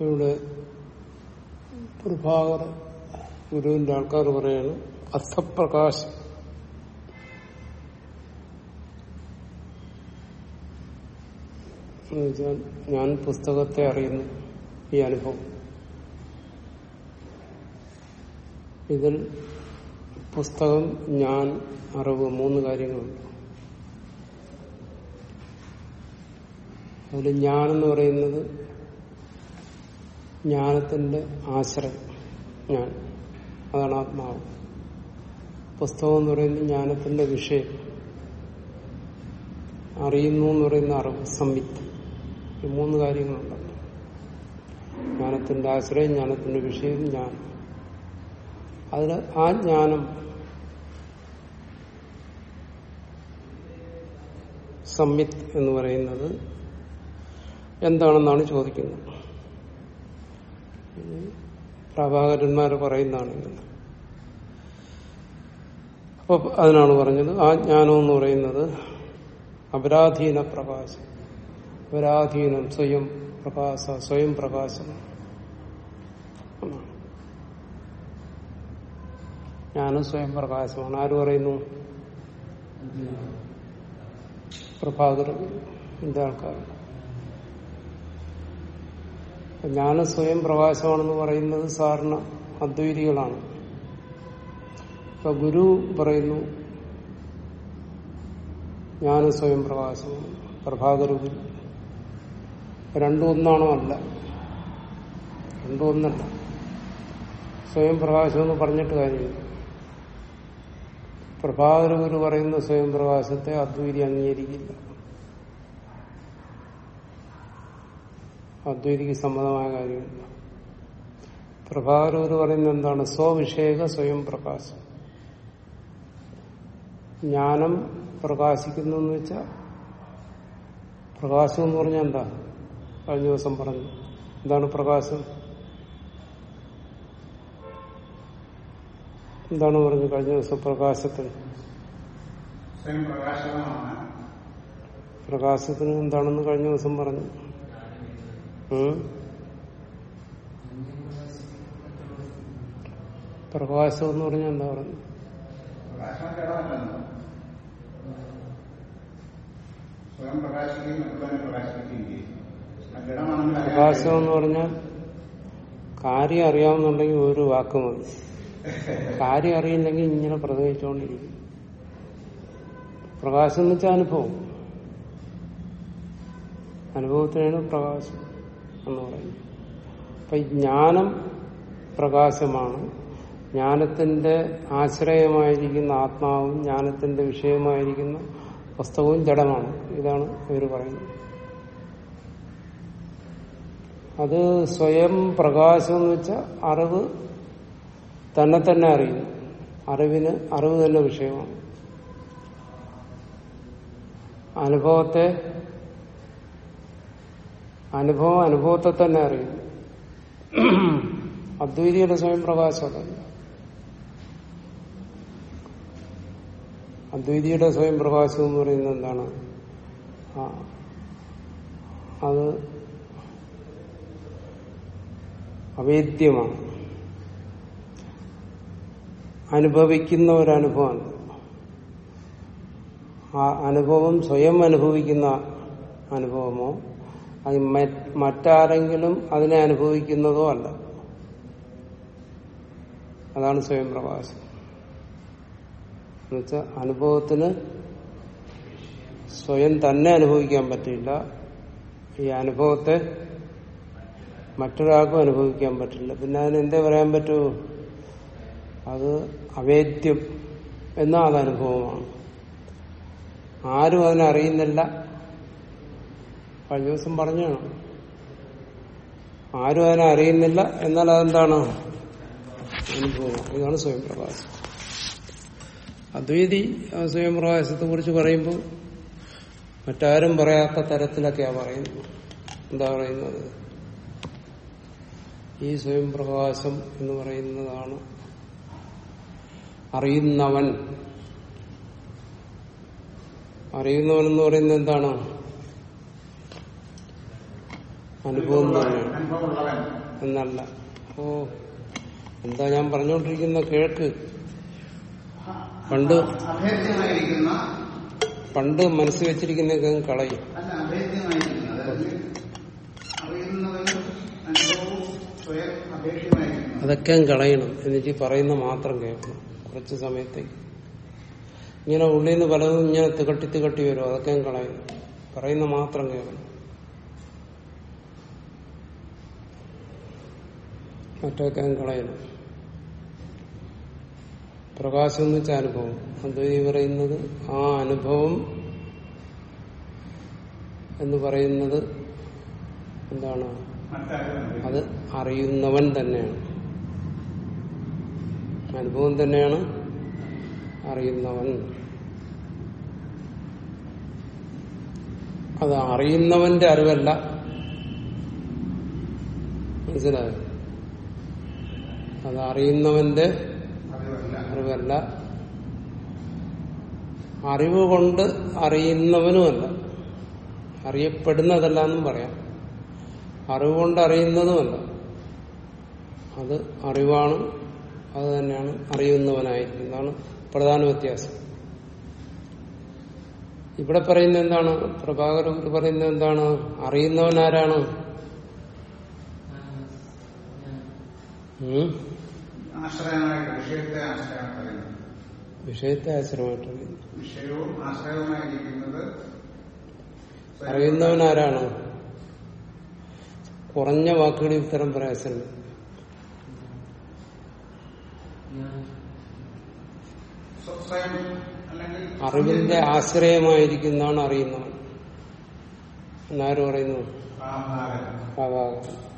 ഇവിടെ പ്രഭാകർ ഗുരുവിന്റെ ആൾക്കാർ പറയാണ് അർത്ഥപ്രകാശം ഞാൻ പുസ്തകത്തെ അറിയുന്നു ഈ അനുഭവം. ഇതിൽ പുസ്തകം ഞാൻ അറിവ് മൂന്ന് കാര്യങ്ങളുണ്ട്. അതിൽ ഞാൻ എന്ന് പറയുന്നത് ജ്ഞാനത്തിന്റെ ആശ്രയം ഞാൻ. അതാണ് ആത്മാവ്. പുസ്തകം എന്ന് പറയുന്നത് ജ്ഞാനത്തിന്റെ വിഷയം. അറിയുന്നു എന്ന് പറയുന്ന അറിവ് സംവിത്ത് ഈ മൂന്ന് കാര്യങ്ങളുണ്ടല്ലോ ജ്ഞാനത്തിന്റെ ആശ്രയം ജ്ഞാനത്തിന്റെ വിഷയം ജ്ഞാനം. അതിൽ ആ ജ്ഞാനം സംവിത്ത് എന്ന് പറയുന്നത് എന്താണെന്നാണ് ചോദിക്കുന്നത്. പ്രഭാകരന്മാർ പറയുന്നതാണ് അപ്പൊ അതിനാണ് പറഞ്ഞത് ആ ജ്ഞാനം എന്ന് പറയുന്നത് അപരാധീന പ്രകാശം അപരാധീനം സ്വയം പ്രകാശ സ്വയം പ്രകാശം ജ്ഞാനം സ്വയം പ്രകാശമാണ് ആര് പറയുന്നു? പ്രഭാകരൻ എന്റെ ആൾക്കാർ ജ്ഞാനം സ്വയം പ്രകാശമാണെന്ന് പറയുന്നത് സാറിന് അദ്വൈതികളാണ്. ഇപ്പൊ ഗുരു പറയുന്നു ജ്ഞാനം സ്വയം പ്രകാശമാണ് പ്രഭാകര ഗുരു. രണ്ടും ഒന്നാണോ അല്ല? രണ്ടും ഒന്നല്ല സ്വയം പ്രകാശം എന്ന് പറഞ്ഞിട്ട് കാര്യമില്ല. പ്രഭാകര ഗുരു പറയുന്ന സ്വയം പ്രകാശത്തെ അദ്വൈതി അംഗീകരിക്കില്ല. അദ്വൈതിക്ക് സമ്മതമായ കാര്യമില്ല പ്രഭാകരൂർ പറയുന്നത് എന്താണ്? സ്വവിഷയക സ്വയം പ്രകാശം. ജ്ഞാനം പ്രകാശിക്കുന്നു എന്ന് വെച്ചാൽ പ്രകാശം എന്ന് പറഞ്ഞാൽ എന്താ? കഴിഞ്ഞ ദിവസം പറഞ്ഞു. എന്താണ് പ്രകാശം? എന്താണ് പറഞ്ഞു കഴിഞ്ഞ ദിവസം പ്രകാശത്തിൽ പ്രകാശത്തിന് എന്താണെന്ന് കഴിഞ്ഞ ദിവസം പറഞ്ഞു? പ്രകാശം എന്ന് പറഞ്ഞാൽ എന്താ പറഞ്ഞു പ്രകാശം എന്ന് പറഞ്ഞാൽ കാര്യം അറിയാവുന്നുണ്ടെങ്കിൽ ഒരു വാക്ക് മതി. കാര്യം അറിയില്ലെങ്കിൽ ഇങ്ങനെ പ്രസംഗിച്ചുകൊണ്ടിരിക്കും പ്രകാശം എന്ന് വെച്ചാൽ അനുഭവം. അനുഭവത്തിനാണ് പ്രകാശം. എന്ന് പറയുന്നത് അപ്പൊ ജ്ഞാനം പ്രകാശമാണ്. ജ്ഞാനത്തിന്റെ ആശ്രയമായിരിക്കുന്ന ആത്മാവും ജ്ഞാനത്തിന്റെ വിഷയമായിരിക്കുന്ന പുസ്തകവും ജഡമാണ്. ഇതാണ് ഇവർ പറയുന്നത്. അത് സ്വയം പ്രകാശം എന്ന് വെച്ചാൽ അറിവ് തന്നെ തന്നെ അറിയുന്നു. അറിവിന് അറിവ് തന്നെ വിഷയമാണ്. അനുഭവത്തെ അനുഭവം അനുഭവത്തെ തന്നെ അറിയും. അദ്വൈതിയുടെ സ്വയം പ്രകാശമല്ല അദ്വൈതിയുടെ സ്വയം പ്രകാശം എന്ന് പറയുന്നത് എന്താണ്? അത് അവേദ്യമാണ്. അനുഭവിക്കുന്ന ഒരനുഭവമാണ് ആ അനുഭവം സ്വയം അനുഭവിക്കുന്ന അനുഭവമോ അത് മറ്റ് മറ്റാരെങ്കിലും അതിനെ അനുഭവിക്കുന്നതോ അല്ല. അതാണ് സ്വയം പ്രകാശം എന്നുവെച്ചാൽ അനുഭവത്തിന് സ്വയം തന്നെ അനുഭവിക്കാൻ പറ്റില്ല ഈ അനുഭവത്തെ മറ്റൊരാൾക്കും അനുഭവിക്കാൻ പറ്റില്ല. പിന്നെ അതിനെന്തേ പറയാൻ പറ്റൂ? അത് അവേദ്യം. എന്നാൽ അത് അനുഭവമാണ് ആരും അതിനെ അറിയുന്നില്ല. കഴിഞ്ഞ ദിവസം പറഞ്ഞാണ് ആരും അതിനെ അറിയുന്നില്ല എന്നാൽ അതെന്താണ്? അനുഭവം. ഇതാണ് സ്വയം പ്രകാശം. അദ്വൈതി സ്വയം പ്രകാശത്തെ കുറിച്ച് പറയുമ്പോൾ മറ്റാരും പറയാത്ത തരത്തിലൊക്കെയാ പറയുന്നത്. എന്താ പറയുന്നത്? ഈ സ്വയം പ്രകാശം എന്ന് പറയുന്നതാണ് അറിയുന്നവൻ. അറിയുന്നവൻ എന്ന് പറയുന്നത് എന്താണ്? അനുഭവം എന്നല്ല. ഓ എന്താ ഞാൻ പറഞ്ഞുകൊണ്ടിരിക്കുന്ന കേൾക്ക്. പണ്ട് പണ്ട് മനസ്സിൽ വെച്ചിരിക്കുന്നതൊക്കെ അങ്ങ് കളയും. അതൊക്കെ കളയണം. എന്നിട്ട് പറയുന്ന മാത്രം കേൾക്കണം. കുറച്ച് സമയത്തേക്ക് ഇങ്ങനെ ഉള്ളിൽ നിന്ന് പലതും ഇങ്ങനെ തികട്ടി തികട്ടി വരും. അതൊക്കെ കളയണം. പറയുന്ന മാത്രം കേൾക്കണം. മറ്റൊക്കെ കളയണം പ്രകാശം എന്ന് വെച്ചാൽ അനുഭവം. അദ്വൈതി പറയുന്നത് ആ അനുഭവം എന്ന് പറയുന്നത് എന്താണ്? അത് അറിയുന്നവൻ തന്നെയാണ്. അനുഭവം തന്നെയാണ് അറിയുന്നവൻ. അത് അറിയുന്നവന്റെ അറിവല്ല. മനസ്സിലായോ? അത് അറിയുന്നവന്റെ അറിവല്ല. അറിവ് കൊണ്ട് അറിയുന്നവനുമല്ല. അറിയപ്പെടുന്നതല്ല എന്നും പറയാം. അറിവ് കൊണ്ട് അറിയുന്നതുമല്ല. അത് അറിവാണ് അത് തന്നെയാണ് അറിയുന്നവനായിരിക്കുന്നതാണ് പ്രധാന വ്യത്യാസം. ഇവിടെ പറയുന്ന എന്താണ്? പ്രഭാകരൻ പറയുന്ന പറയുന്നത് എന്താണ്? അറിയുന്നവൻ ആരാണ് ഉം? ആശ്രയമായിട്ട് വിഷയത്തെ ആശ്രയമായിട്ട് അറിയുന്നത് വിഷയത്തെ ആശ്രമമായിട്ട് അറിയുന്നു വിഷയവും ആശ്രയവുമായിരിക്കുന്നത് അറിയുന്നവൻ ആരാണ്? കുറഞ്ഞ വാക്കുകളിൽ ഉത്തരം സ്വയം അറിവിന്റെ ആശ്രയമായിരിക്കുന്നതാണ് അറിയുന്നവൻ. എന്നാരും പറയുന്നു?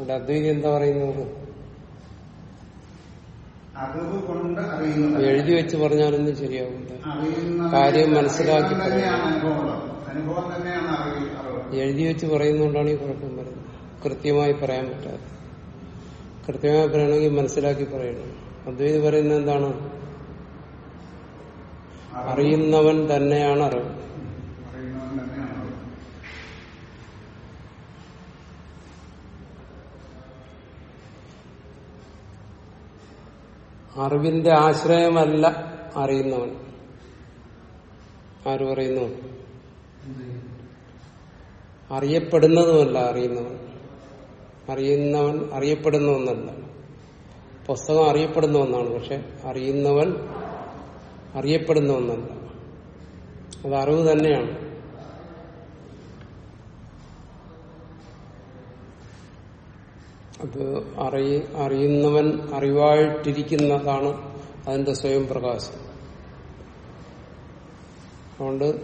ഇവിടെ അദ്വൈതി എന്താ പറയുന്നത്? അറിവ് കൊണ്ട് അറിയുന്നത്. എഴുതി വെച്ച് പറഞ്ഞാലൊന്നും ശരിയാവില്ല കാര്യം മനസ്സിലാക്കി അനുഭവം. തന്നെയാണ് എഴുതി വെച്ച് പറയുന്നതുകൊണ്ടാണ് ഈ കുഴപ്പം വരുന്നത്. കൃത്യമായി പറയാൻ പറ്റാത്ത. കൃത്യമായി പറയണമെങ്കിൽ മനസ്സിലാക്കി പറയണം. അദ്വൈത് പറയുന്നത് എന്താണ്? അറിയുന്നവൻ തന്നെയാണ് അറിവ് അറിയുന്നവൻ തന്നെയാണ് അറിവ് അറിവിന്റെ ആശ്രയമല്ല അറിയുന്നവൻ. ആര് പറയുന്നു? അറിയപ്പെടുന്നതുമല്ല അറിയുന്നവൻ. അറിയുന്നവൻ അറിയപ്പെടുന്ന ഒന്നല്ല പുസ്തകം അറിയപ്പെടുന്ന ഒന്നാണ് പക്ഷെ അറിയുന്നവൻ അറിയപ്പെടുന്ന ഒന്നല്ല അത് അറിവ് തന്നെയാണ്. അത് അറിയ അറിയുന്നവൻ അറിവായിട്ടിരിക്കുന്നതാണ് അതിന്റെ സ്വയം പ്രകാശം. അതുകൊണ്ട്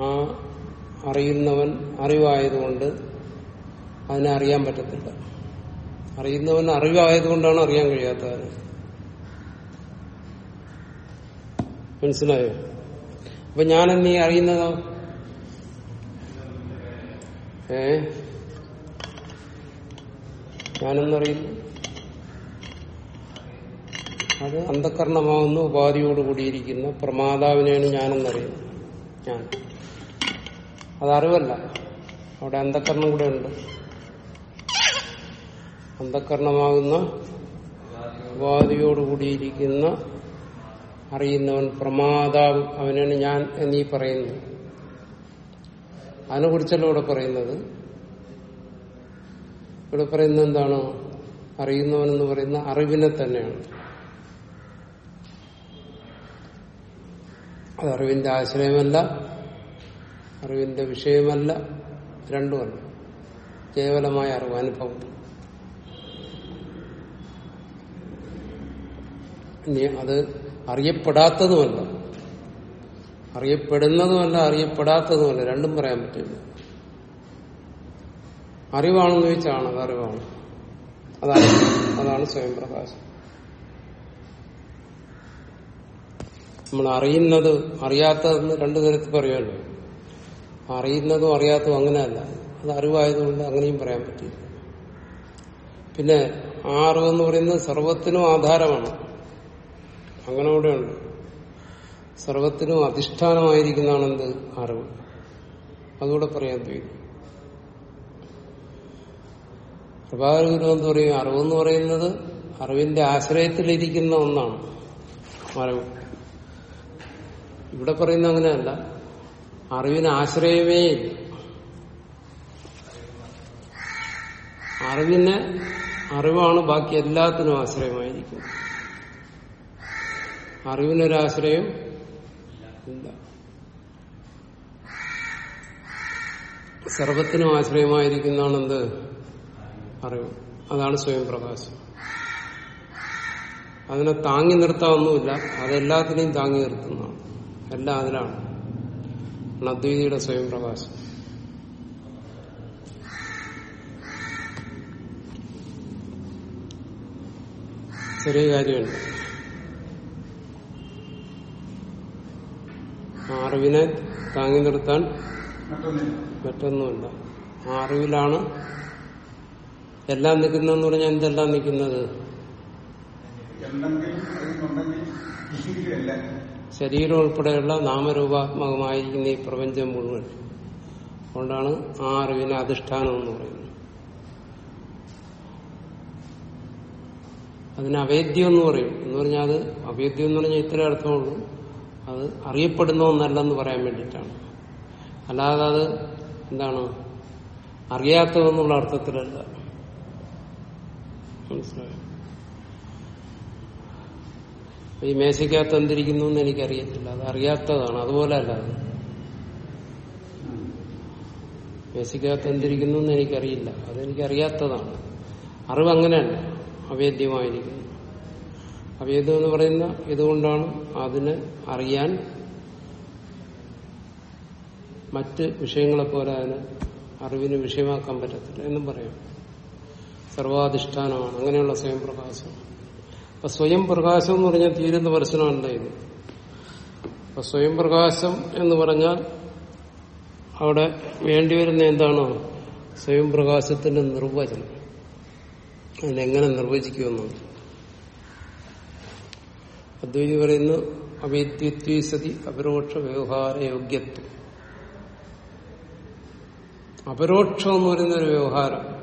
ആ അറിയുന്നവൻ അറിവായതുകൊണ്ട് അതിനെ അറിയാൻ പറ്റത്തില്ല. അറിയുന്നവൻ അറിവായതുകൊണ്ടാണ് അറിയാൻ കഴിയാത്തത്. മനസ്സിലായോ? അപ്പൊ ഞാനെന്നീ അറിയുന്നതോ? ഏ ഞാനെന്നറിയുന്നു അത് അന്ധകരണമാവുന്ന ഉപാധിയോടുകൂടിയിരിക്കുന്ന പ്രമാതാവിനെയാണ് ഞാനെന്നറിയുന്നത്. ഞാൻ. അതറിവല്ല അവിടെ അന്ധകരണം കൂടെ ഉണ്ട്. അന്ധകരണമാകുന്ന ഉപാധിയോടുകൂടിയിരിക്കുന്ന അറിയുന്നവൻ പ്രമാതാവ് അവനാണ് ഞാൻ എന്നീ പറയുന്നത്. അതിനെ കുറിച്ചല്ല ഇവിടെ പറയുന്നത്? ഇവിടെ പറയുന്ന എന്താണ്? അറിയുന്നവൻ എന്ന് പറയുന്ന അറിവിനെ തന്നെയാണ്. അത് അറിവിന്റെ ആശ്രയമല്ല അറിവിന്റെ വിഷയമല്ല രണ്ടുമല്ല. കേവലമായ അറിവ് അനുഭവം ഇനി അത് അറിയപ്പെടാത്തതുമല്ല. അറിയപ്പെടുന്നതുമല്ല അറിയപ്പെടാത്തതുമല്ല. രണ്ടും പറയാൻ പറ്റില്ല. അറിവാണെന്ന് ചോദിച്ചാണ് അത് അറിവാണ്. അതാണ് അതാണ് സ്വയം പ്രകാശം. നമ്മൾ അറിയുന്നത് അറിയാത്തതെന്ന് രണ്ടു തരത്തിൽ പറയുമല്ലോ. അറിയുന്നതും അറിയാത്തതും അങ്ങനെയല്ല. അത് അറിവായതുകൊണ്ട് അങ്ങനെയും പറയാൻ പറ്റില്ല. പിന്നെ ആ അറിവെന്ന് പറയുന്നത് സർവത്തിനും ആധാരമാണ്. അങ്ങനെ കൂടെയുണ്ട് സർവത്തിനും അധിഷ്ഠാനമായിരിക്കുന്നതാണ് എന്ത് അറിവ്. അതുകൂടെ പറയാൻ കഴിയും പ്രഭാകര ഗുരു എന്ന് പറയും? അറിവെന്ന് പറയുന്നത് അറിവിന്റെ ആശ്രയത്തിലിരിക്കുന്ന ഒന്നാണ്. അറിവ്. ഇവിടെ പറയുന്ന അങ്ങനെയല്ല. അറിവിന് ആശ്രയമേ ഇല്ല. അറിവിന് അറിവാണ് ബാക്കി എല്ലാത്തിനും ആശ്രയമായിരിക്കും അറിവിനൊരാശ്രയം ഇല്ല. സർവത്തിനും ആശ്രയമായിരിക്കുന്നതാണ് എന്ത് അറിവ് അതാണ് സ്വയം പ്രകാശം. അതിനെ താങ്ങി നിർത്താവുന്നില്ല അതെല്ലാത്തിനെയും താങ്ങി നിർത്തുന്നതാണ്. എല്ലാം അതിലാണ്. അദ്വൈതിയുടെ സ്വയം പ്രകാശം. ചെറിയ കാര്യമുണ്ട്. അറിവിനെ താങ്ങി നിർത്താൻ മറ്റൊന്നുമില്ല. ആ അറിവിലാണ് എല്ലാം നിൽക്കുന്നതെന്ന് പറഞ്ഞാൽ എന്തെല്ലാം നിൽക്കുന്നത്? ശരീരം ഉൾപ്പെടെയുള്ള നാമരൂപാത്മകമായിരിക്കുന്ന ഈ പ്രപഞ്ചം മുഴുവൻ. അതുകൊണ്ടാണ് ആ അറിവിനെ അധിഷ്ഠാനം എന്ന് പറയുന്നത്. അതിന് അവേദ്യം എന്ന് പറയും. എന്ന് പറഞ്ഞാൽ അത് അവേദ്യം എന്ന് പറഞ്ഞാൽ ഇത്ര അർത്ഥമുള്ളൂ. അത് അറിയപ്പെടുന്ന ഒന്നല്ലെന്ന് പറയാൻ വേണ്ടിയിട്ടാണ്. അല്ലാതെ അത് എന്താണ്? അറിയാത്തതെന്നുള്ള അർത്ഥത്തിലല്ല. മനസ്സിലായോ. ഈ മേശയ്ക്കകത്ത് എന്തിരിക്കുന്നു എന്ന് എനിക്കറിയത്തില്ല. അത് അറിയാത്തതാണ്. അതുപോലെ അല്ല അത്. മേശയ്ക്കകത്ത് എന്തിരിക്കുന്നു എന്ന് എനിക്കറിയില്ല. അതെനിക്കറിയാത്തതാണ് അറിവ് അങ്ങനെയല്ല. അവേദ്യമായിരിക്കുന്നു. അവേദ്യം എന്ന് പറയുന്ന ഇതുകൊണ്ടാണ് അതിന് അറിയാൻ മറ്റ് വിഷയങ്ങളെപ്പോലെ അതിന് അറിവിന് വിഷയമാക്കാൻ പറ്റത്തില്ല എന്നും പറയാം. സർവാധിഷ്ഠാനമാണ്. അങ്ങനെയുള്ള സ്വയം പ്രകാശം. അപ്പൊ സ്വയം പ്രകാശം എന്ന് പറഞ്ഞാൽ തീരുന്ന പ്രശ്നമല്ല ഇത്. അപ്പൊ സ്വയം പ്രകാശം എന്ന് പറഞ്ഞാൽ അവിടെ വേണ്ടിവരുന്ന എന്താണോ? സ്വയം പ്രകാശത്തിന്റെ നിർവചനം. അതിനെങ്ങനെ നിർവചിക്കുമെന്നാണ് അദ്വൈതി പറയുന്നു അവേദ്യത്വസതി അപരോക്ഷ വ്യവഹാര യോഗ്യത്വം. അപരോക്ഷം എന്ന് പറയുന്ന ഒരു വ്യവഹാരം.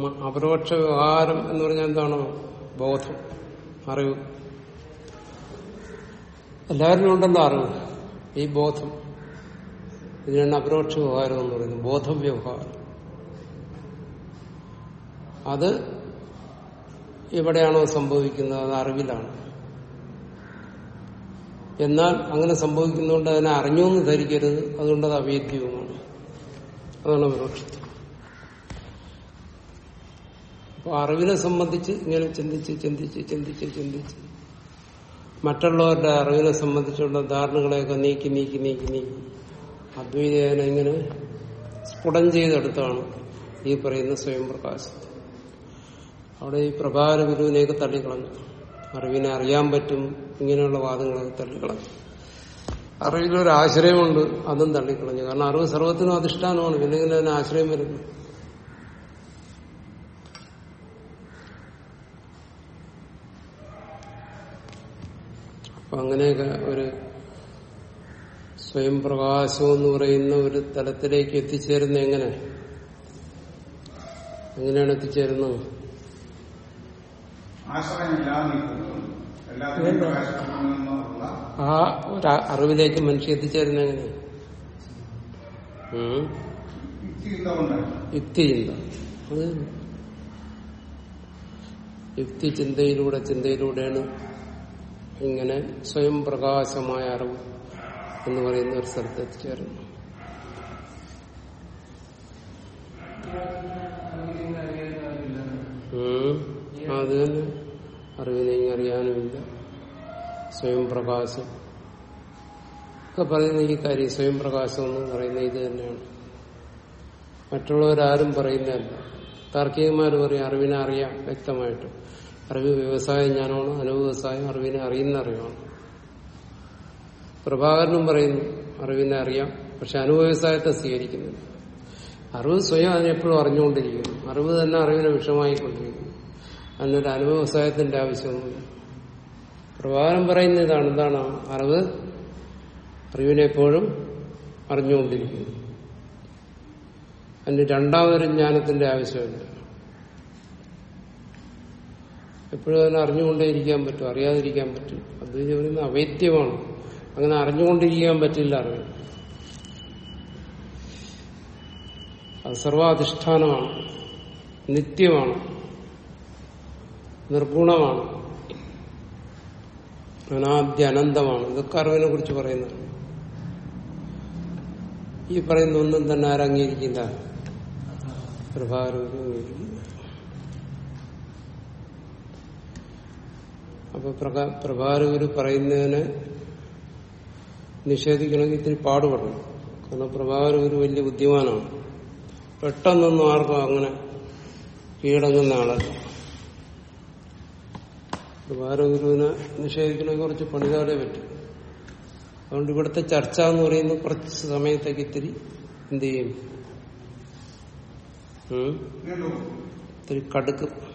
അപരോക്ഷ വ്യവഹാരം എന്ന് പറഞ്ഞാൽ എന്താണ്? ബോധം അറിവ്. എല്ലാവരിലും ഉണ്ടല്ലോ അറിവ്. ഈ ബോധം. ഇതിനാണ് അപരോക്ഷ വ്യവഹാരം എന്ന് പറയുന്നത്. ബോധം വ്യവഹാരം അത് എവിടെയാണോ സംഭവിക്കുന്നത്? അത് അറിവിലാണ്. എന്നാൽ അങ്ങനെ സംഭവിക്കുന്നതുകൊണ്ട് അതിനെ അറിഞ്ഞു എന്ന് ധരിക്കരുത്. അതുകൊണ്ട് അത് അവേദ്യവുമാണ് അതാണ് അപരോക്ഷത്വം. അപ്പൊ അറിവിനെ സംബന്ധിച്ച് ഇങ്ങനെ ചിന്തിച്ച് ചിന്തിച്ച് ചിന്തിച്ച് ചിന്തിച്ച്. മറ്റുള്ളവരുടെ അറിവിനെ സംബന്ധിച്ചുള്ള ധാരണകളെയൊക്കെ നീക്കി നീക്കി നീക്കി നീക്കി. അദ്വൈതേന ഇങ്ങനെ സ്ഫുടം ചെയ്തെടുത്താണ് ഈ പറയുന്ന സ്വയം പ്രകാശം അവിടെ ഈ പ്രഭാര ഗുരുവിനെയൊക്കെ തള്ളിക്കളഞ്ഞു. അറിവിനെ അറിയാൻ പറ്റും ഇങ്ങനെയുള്ള വാദങ്ങളൊക്കെ തള്ളിക്കളഞ്ഞു. അറിവിലൊരു ആശ്രയമുണ്ട് അതും തള്ളിക്കളഞ്ഞു. കാരണം അറിവ് സർവത്തിനും അധിഷ്ഠാനമാണ്. പിന്നെ ഇങ്ങനെ ആശ്രയം വരുന്നു. അപ്പൊ അങ്ങനെയൊക്കെ ഒരു സ്വയം പ്രകാശം എന്ന് പറയുന്ന ഒരു തലത്തിലേക്ക് എത്തിച്ചേരുന്ന എങ്ങനെ? എങ്ങനെയാണ് എത്തിച്ചേരുന്നത്? ആ ഒരു അറിവിലേക്ക് മനുഷ്യ എത്തിച്ചേരുന്ന എങ്ങനെ? യുക്തിചിന്ത. അത് യുക്തി ചിന്തയിലൂടെ ചിന്തയിലൂടെയാണ് ഇങ്ങനെ സ്വയം പ്രകാശമായ അറിവ് എന്ന് പറയുന്ന ഒരു സ്ഥലത്ത് എത്തിച്ചേരുന്നു. അത് തന്നെ അറിവിനെയും അറിയാനുമില്ല. സ്വയം പ്രകാശം. ഒക്കെ പറയുന്ന ഈ കാര്യം സ്വയം പ്രകാശം എന്ന് പറയുന്ന ഇത് തന്നെയാണ്. മറ്റുള്ളവരാരും പറയുന്നതല്ല. താർക്കികന്മാർ പറയും അറിവിനെ അറിയാം വ്യക്തമായിട്ട്. അറിവ് വ്യവസായ ജ്ഞാനമാണ് അനുവ്യവസായം അറിവിനെ അറിയുന്ന അറിവാണ്. പ്രഭാകരനും പറയുന്നു അറിവിനെ അറിയാം പക്ഷെ അനുവ്യവസായത്തെ സ്വീകരിക്കുന്നില്ല. അറിവ് സ്വയം അതിനെപ്പോഴും അറിഞ്ഞുകൊണ്ടിരിക്കുന്നു. അറിവ് തന്നെ അറിവിനെ വിഷമായിക്കൊണ്ടിരിക്കുന്നു അതിനൊരു അനുവ്യവസായത്തിന്റെ ആവശ്യമൊന്നുമില്ല. പ്രഭാകരൻ പറയുന്ന ഇതാണ് എന്താണ് അറിവ്? അറിവിനെപ്പോഴും അറിഞ്ഞുകൊണ്ടിരിക്കുന്നു. അതിന് രണ്ടാമതൊരു ജ്ഞാനത്തിന്റെ ആവശ്യമില്ല എപ്പോഴും അതിനെ അറിഞ്ഞുകൊണ്ടേയിരിക്കാൻ പറ്റും അറിയാതിരിക്കാൻ പറ്റും. അദ്വൈതി പറയുന്നത് അവൈദ്യമാണ് അങ്ങനെ അറിഞ്ഞുകൊണ്ടിരിക്കാൻ പറ്റില്ല അറിവ്. അത് സർവാധിഷ്ഠാനമാണ് നിത്യമാണ് നിർഗുണമാണ് അനാദ്യ അനന്തമാണ്. ഇതൊക്കെ അറിവിനെ കുറിച്ച് പറയുന്നതാണ് ഈ പറയുന്ന ഒന്നും തന്നെ ആരംഗീകരിക്കില്ല. പ്രഭാകരൂപം അപ്പൊ പ്രഭാരകര് പറയുന്നതിനെ നിഷേധിക്കണമെങ്കിൽ ഇത്തിരി പാടുപെടണം. കാരണം പ്രഭാകരഗുരു വലിയ ബുദ്ധിമാനാണ്. പെട്ടെന്നൊന്നും ആർക്കും അങ്ങനെ കീഴടങ്ങുന്ന ആളല്ല. പ്രഭാരഗുരുവിനെ നിഷേധിക്കണമെങ്കിൽ കുറച്ച് പണിതാലേ പറ്റും. അതുകൊണ്ട് ഇവിടുത്തെ ചർച്ച എന്ന് പറയുന്നത് കുറച്ച് സമയത്തേക്ക് ഇത്തിരി എന്ത് ചെയ്യും? ഇത്തിരി കടുക്കും.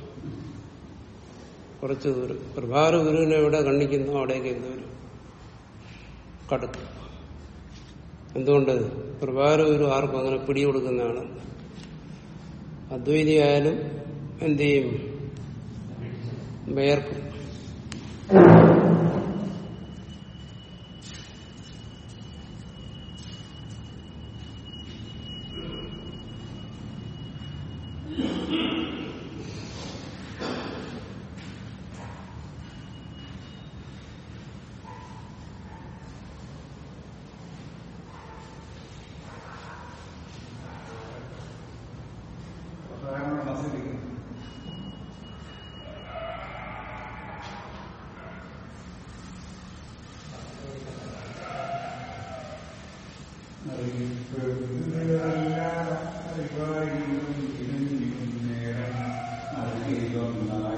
കുറച്ച് ദൂരം. പ്രഭാര ഗുരുവിനെ എവിടെ കണ്ണിക്കുന്നു അവിടേക്ക് എന്തോരും കടുക്കും എന്തുകൊണ്ട്? പ്രഭാര ഗുരു ആർക്കും അങ്ങനെ പിടികൊടുക്കുന്നതാണ് അദ്വൈതി ആയാലും എന്ത് ചെയ്യും? വേർക്കും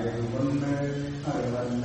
അറിവുകൊണ്ട് നാരായണ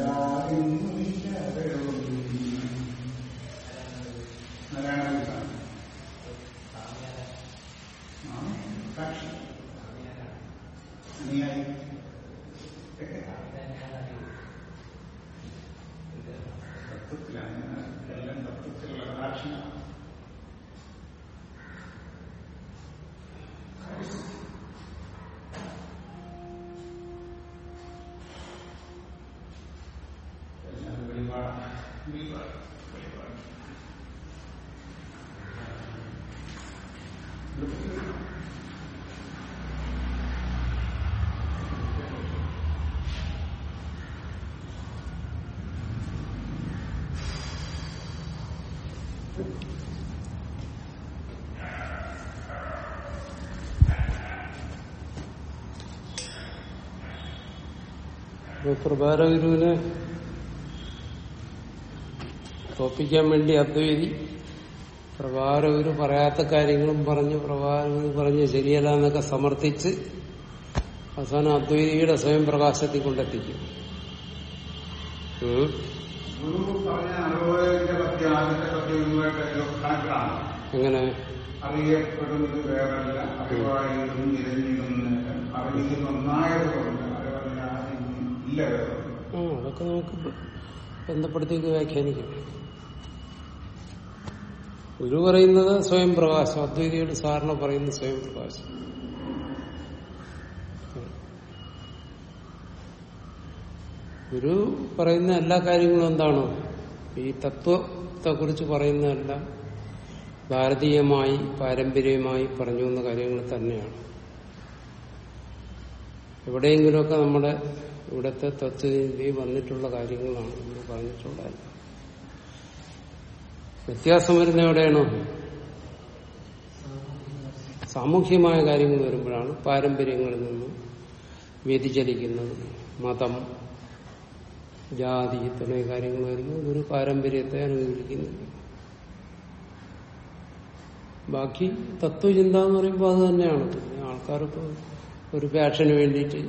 അപ്പൊ പ്രഭാരഗുരുവിനെ തോപ്പിക്കാൻ വേണ്ടി അദ്വൈതി പ്രഭാരഗുരു പറയാത്ത കാര്യങ്ങളും പറഞ്ഞ് പ്രഭാരഗുരു പറഞ്ഞ് ശരിയല്ല എന്നൊക്കെ സമർത്ഥിച്ച് അവസാനം അദ്വൈതിയുടെ സ്വയം പ്രകാശത്തിൽ കൊണ്ടെത്തിക്കും. എങ്ങനെ? അറിയപ്പെടുന്നത് വേറല്ല. അറിവായിരുന്നു നിരഞ്ഞിരുന്ന അറിവല്ല വേറെ ആ അതൊക്കെ നമുക്ക് ബന്ധപ്പെടുത്തിയൊക്കെ വ്യാഖ്യാനിക്കാം. ഗുരു പറയുന്നത് സ്വയം പ്രകാശം അദ്വൈതിയുടെ സാറിന് പറയുന്നത് സ്വയം പ്രകാശം. ഗുരു പറയുന്ന എല്ലാ കാര്യങ്ങളും എന്താണ് ഈ തത്വത്തെ കുറിച്ച് പറയുന്നതെല്ലാം ഭാരതീയമായി പാരമ്പര്യമായി പറഞ്ഞു വന്ന കാര്യങ്ങൾ തന്നെയാണ്. എവിടെയെങ്കിലുമൊക്കെ നമ്മുടെ ഇവിടുത്തെ തത്വചിന്തി വന്നിട്ടുള്ള കാര്യങ്ങളാണ് നമ്മൾ പറഞ്ഞിട്ടുള്ളത് വ്യത്യാസം വരുന്ന എവിടെയാണോ? സാമൂഹ്യമായ കാര്യങ്ങൾ വരുമ്പോഴാണ് പാരമ്പര്യങ്ങളിൽ നിന്നും വ്യതിചലിക്കുന്നത്. മതം ജാതി തുടങ്ങിയ കാര്യങ്ങൾ വരുമ്പോൾ ഒരു പാരമ്പര്യത്തെ അനുകൂലിക്കുന്നില്ല. ബാക്കി തത്വചിന്ത എന്ന് പറയുമ്പോൾ അത് തന്നെയാണ്. ആൾക്കാർ ആൾക്കാർക്ക് ഒരു പാഷന് വേണ്ടിയിട്ട്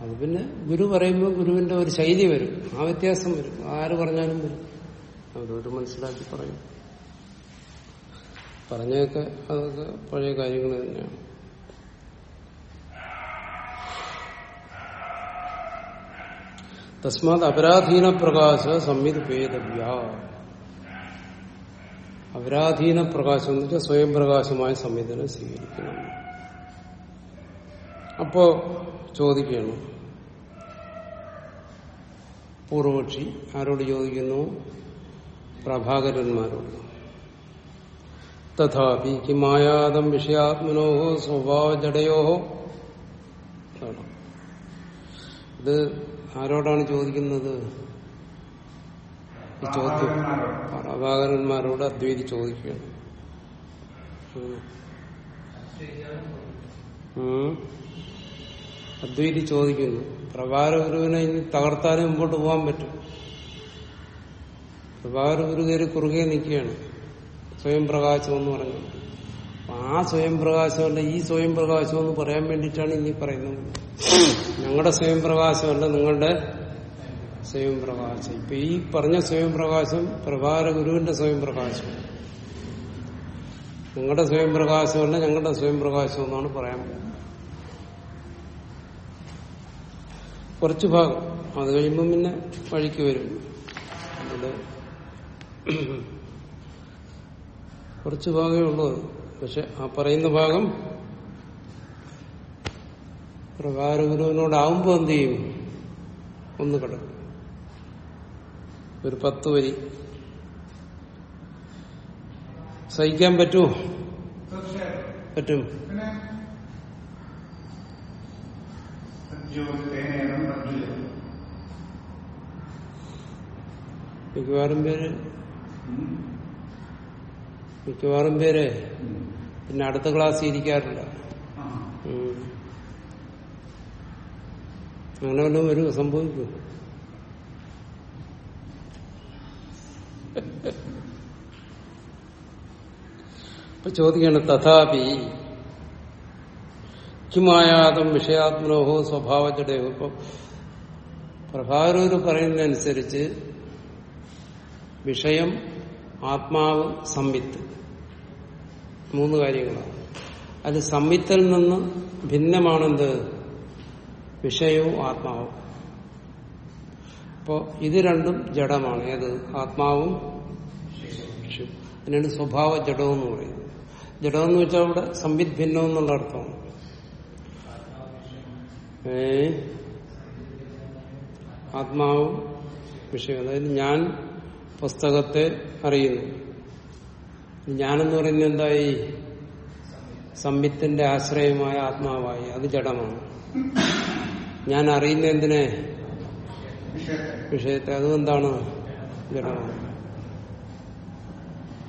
അത് പിന്നെ ഗുരു പറയുമ്പോൾ ഗുരുവിന്റെ ഒരു ശൈലി വരും. ആ വ്യത്യാസം വരും. ആര് പറഞ്ഞാലും വരും. അവരോട് മനസ്സിലാക്കി പറയും. പറഞ്ഞൊക്കെ അതൊക്കെ പഴയ കാര്യങ്ങൾ തന്നെയാണ്. തസ്മാത് അപരാധീന പ്രകാശ സംവിധ ഭേദവ്യ അപരാധീന പ്രകാശം എന്ന് വെച്ചാൽ സ്വയം പ്രകാശമായ സംവിധാനം സ്വീകരിക്കണം. അപ്പോ ചോദിക്കണം പൂർവപക്ഷി ആരോട് ചോദിക്കുന്നു? പ്രഭാകരന്മാരോട്. തഥാപി കിമായാതം വിഷയാത്മനോ സ്വഭാവജടയോ. അതാണ്. ഇത് ആരോടാണ് ചോദിക്കുന്നത്? ഈ ചോദ്യം പ്രഭാകരന്മാരോട് അദ്വൈതി ചോദിക്കുകയാണ്. ഉം. അദ്വൈതി ചോദിക്കുന്നു പ്രഭാര ഗുരുവിനെ ഇനി തകർത്താലേ മുമ്പോട്ട് പോകാൻ പറ്റും. പ്രഭാകര ഗുരു കയറി കുറുകെ നിൽക്കുകയാണ്. സ്വയം പ്രകാശം എന്ന് പറഞ്ഞു ആ സ്വയം പ്രകാശമല്ല ഈ സ്വയം പ്രകാശം എന്ന് പറയാൻ വേണ്ടിയിട്ടാണ് ഇനി പറയുന്നത്. ഞങ്ങളുടെ സ്വയം പ്രകാശമല്ല നിങ്ങളുടെ സ്വയം പ്രകാശം ഇപ്പൊ ഈ പറഞ്ഞ സ്വയം പ്രകാശം പ്രഭാകര ഗുരുവിന്റെ സ്വയം പ്രകാശം നിങ്ങളുടെ സ്വയം പ്രകാശമല്ല ഞങ്ങളുടെ സ്വയം പ്രകാശം എന്നാണ് പറയാൻ പോകുന്നത്. കുറച്ചു ഭാഗം. അത് കഴിയുമ്പം പിന്നെ വഴിക്ക് വരും. അത് കുറച്ചു ഭാഗമേ ഉള്ളൂ അത്. പക്ഷെ ആ പറയുന്ന ഭാഗം പ്രകാരഗുരുവിനോടാവുമ്പോ എന്ത് ചെയ്യും? ഒന്ന് കിടക്കും. ഒരു പത്ത് വരി. സഹിക്കാൻ പറ്റുമോ? പറ്റും. പിന്നെ തേനേനം തദ്ജുലം മിക്കവാറും പേര്? മിക്കവാറും പേര്? പിന്നെ അടുത്ത ക്ലാസ് ഇരിക്കാറില്ല. അങ്ങനെ വല്ലതും ഒരു സംഭവിക്കും. ഇപ്പൊ ചോദിക്കാണ് തഥാപി കിമായാതം വിഷയാത്മനോഹോ സ്വഭാവജടയോ ഇപ്പം പ്രഭാരൂർ പറയുന്നതനുസരിച്ച് വിഷയം ആത്മാവ് സംവിത്ത്. മൂന്ന് കാര്യങ്ങളാണ്. അത് സംവിത്തിൽ നിന്ന് ഭിന്നമാണെന്ത്? വിഷയവും ആത്മാവും. അപ്പോ ഇത് രണ്ടും ജഡമാണ്. ഏത്? ആത്മാവും അതിനാണ് സ്വഭാവ ജഡവും എന്ന് പറയുന്നത്. ജഡമെന്ന് വെച്ചാൽ അവിടെ സംവിത് ഭിന്നം എന്നുള്ള അർത്ഥമാണ്. ഏ ആത്മാവ് വിഷയം. അതായത് ഞാൻ പുസ്തകത്തെ അറിയുന്നു. ഞാനെന്ന് പറയുന്നത് എന്തായി? സംവിത്തിന്റെ ആശ്രയമായ ആത്മാവായി. അത് ജഡമാണ്. ഞാൻ അറിയുന്ന എന്തിനെ? വിഷയത്തെ. വിഷയത്തെ അതും എന്താണ് ജഡമാണ്.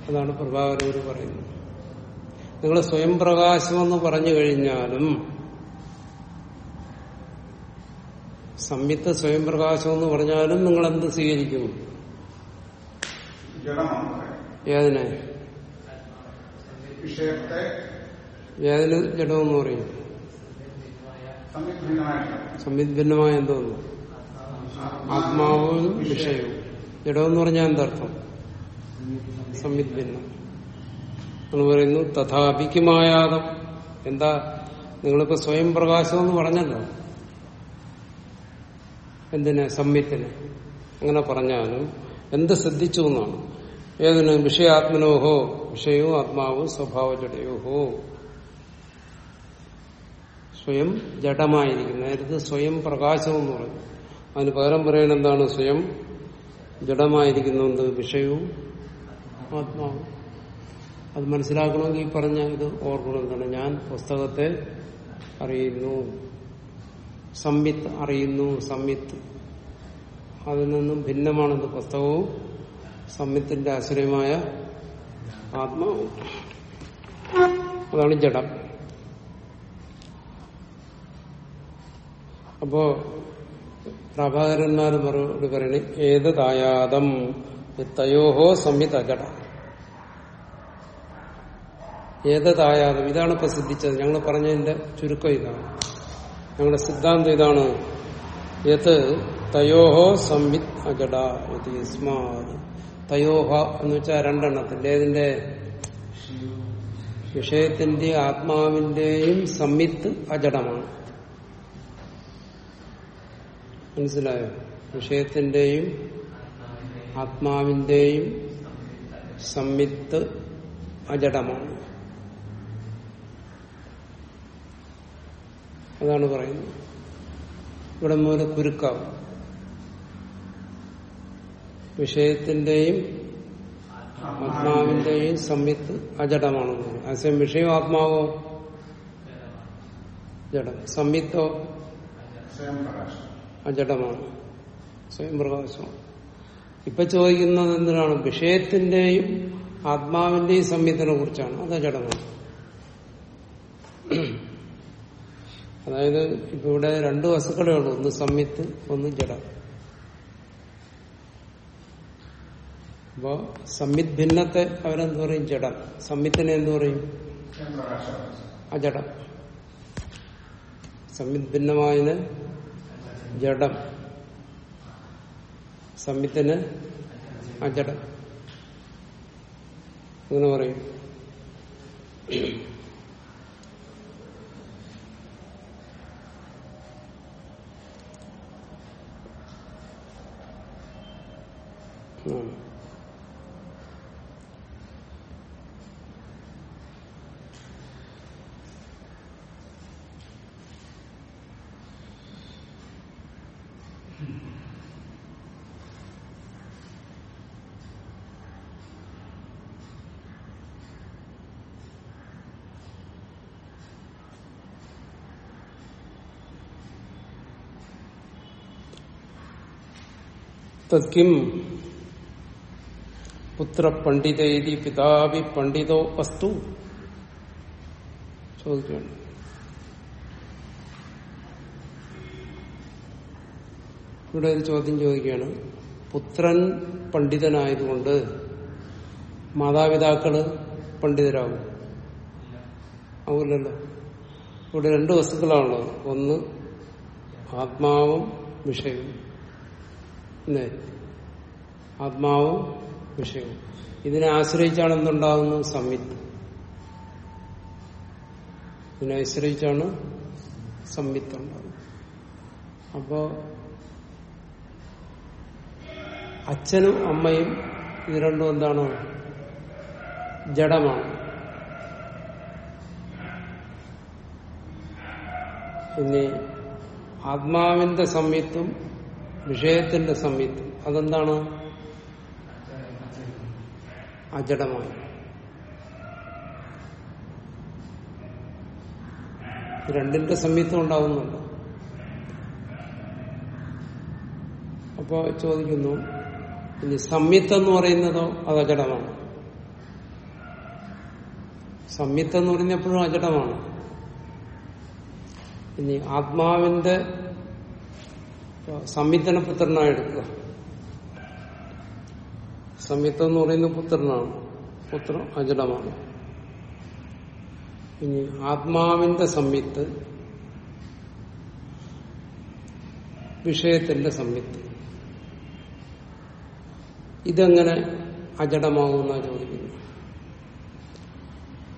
അതാണ് പ്രഭാകരൂർ പറയുന്നത്. നിങ്ങൾ സ്വയം പ്രകാശമെന്ന് പറഞ്ഞു കഴിഞ്ഞാലും സംയുക്ത സ്വയം പ്രകാശം എന്ന് പറഞ്ഞാലും നിങ്ങൾ എന്ത് സ്വീകരിക്കും ഏതിനെ? ഏതിന് ജഡമെന്ന് പറയും? സംയുദ്ഭിന്നമായ സംവിഭിന്നമായ എന്തോന്നു? ആത്മാവും വിഷയവും. ജഡമെന്ന് പറഞ്ഞാൽ എന്തർത്ഥം? സംവിഭിന്നം എന്ന് പറയുന്നു തഥാപിക്കുമായാതം എന്താ? നിങ്ങളിപ്പോ സ്വയം പ്രകാശം എന്ന് പറഞ്ഞല്ലോ. എന്തിന്? സംവിത്തിന് അങ്ങനെ പറഞ്ഞാലും എന്ത് ശ്രദ്ധിച്ചു എന്നാണ്. ഏതിന്? വിഷയാത്മനോഹോ. വിഷയവും ആത്മാവും സ്വഭാവ ജഡയോഹോ സ്വയം ജഡമായിരിക്കും നേരത്തെ സ്വയം പ്രകാശം എന്ന് പറഞ്ഞു അതിന് പകരം പറയുന്നത് എന്താണ്? സ്വയം ജഡമായിരിക്കുന്നുണ്ട് വിഷയവും ആത്മാവും. അത് മനസ്സിലാക്കണമെങ്കിൽ ഈ പറഞ്ഞ ഇത് ഓർക്കണം എന്താണ് ഞാൻ പുസ്തകത്തെ അറിയുന്നു. സംവിത്ത് അറിയുന്നു സംവിത്ത്. അതിൽ നിന്നും ഭിന്നമാണെന്ന് പുസ്തകവും സംവിത്തിന്റെ ആശ്രയമായ ആത്മാവും. അതാണ് ജഡം. അപ്പോ പ്രഭാകരന്മാർ മറുപടി പറയണേ ഏതതായാതം തയോഹോ സംവിത ജഡ. ഏതതായാതം ഇതാണ് പ്രസിദ്ധിച്ചത് ഞങ്ങൾ പറഞ്ഞതിന്റെ ചുരുക്കം ഇതാണ്. ഞങ്ങളുടെ സിദ്ധാന്തം ഇതാണ്. യത് തയോഹോ സംവിത് ഇത് തയോഹ എന്ന് വെച്ചാൽ രണ്ടെണ്ണത്തിന്റെ ഏതിന്റെ വിഷയത്തിന്റെ ആത്മാവിന്റെയും സംവിത്ത് അജഡമാണ് മനസ്സിലായോ? വിഷയത്തിന്റെയും ആത്മാവിന്റെയും സംവിത്ത് അജഡമാണ് അതാണ് പറയുന്നത്. ഇവിടെ മൂല കുരുക്കാവും. വിഷയത്തിന്റെയും ആത്മാവിന്റെയും സംയുക്ത് അജടമാണ് അസം വിഷയം ആത്മാവോ? ജഡം സംയുക്തോ? അജടമാണ്. സ്വയം പ്രകാശമാണ്. ഇപ്പൊ ചോദിക്കുന്നത് എന്തിനാണ്? വിഷയത്തിന്റെയും ആത്മാവിന്റെയും സംയുക്തിനെ കുറിച്ചാണ്. അത് അജഡമാണ് അതായത് ഇപ്പൊ ഇവിടെ രണ്ട് വസ്തുക്കളേ ഉള്ളൂ. ഒന്ന് സംയുക്ത് ഒന്ന് ജഡം. അപ്പോ സംയുത് ഭിന്നത്തെ അവരെന്ത് പറയും? ജഡം. സംയുത്തിനെ എന്ത് പറയും? അജഡ സംവിത് ഭിന്നമായതിന് ജഡം. സംയുത്തിന് അജഡം അങ്ങനെ പറയും. ഉം. തത്കിം പുത്രപണ്ഡിതേതി പിതാവി പണ്ഡിതോ വസ്തു. ചോദിക്കുകയാണ് ഇവിടെ ഒരു ചോദ്യം ചോദിക്കുകയാണ്. പുത്രൻ പണ്ഡിതനായതുകൊണ്ട് മാതാപിതാക്കൾ പണ്ഡിതരാകും? ആവില്ലല്ലോ. ഇവിടെ രണ്ട് വസ്തുക്കളാണുള്ളത്. ഒന്ന് ആത്മാവും വിഷയവും. ആത്മാവും വിഷയവും. ഇതിനെ ആശ്രയിച്ചാണ് എന്തുണ്ടാകുന്നു സംവിത്ത് ഇതിനെ ആശ്രയിച്ചാണ് സംവിത്ത് ഉണ്ടാകുന്നത് അപ്പോ അച്ഛനും അമ്മയും ഇത് രണ്ടും എന്താണ്? ജഡമാണ്. ഇനി ആത്മാവിന്റെ സംയുക്തും വിഷയത്തിന്റെ സംയുക്തും. അതെന്താണ്? അജഡമായി രണ്ടിന്റെ സംയുക്തം ഉണ്ടാവുന്നുണ്ട്. അപ്പോ ചോദിക്കുന്നു ഇനി സംയുക്തം എന്ന് പറയുന്നതോ അത് അജഡമാണ് സംയുക്തം എന്ന് പറയുന്നത് അജടമാണ്. ഇനി ആത്മാവിന്റെ സംയുക്തന എടുക്കുക. സംയുക്തം എന്ന് പറയുന്ന പുത്രനാണ്. പുത്രൻ അജഡമാണ്. ഇനി ആത്മാവിന്റെ സംയുക്ത് വിഷയത്തിന്റെ സംയുക്ത് ഇതെങ്ങനെ അജഡമാകുന്ന ചോദിക്കുന്നു.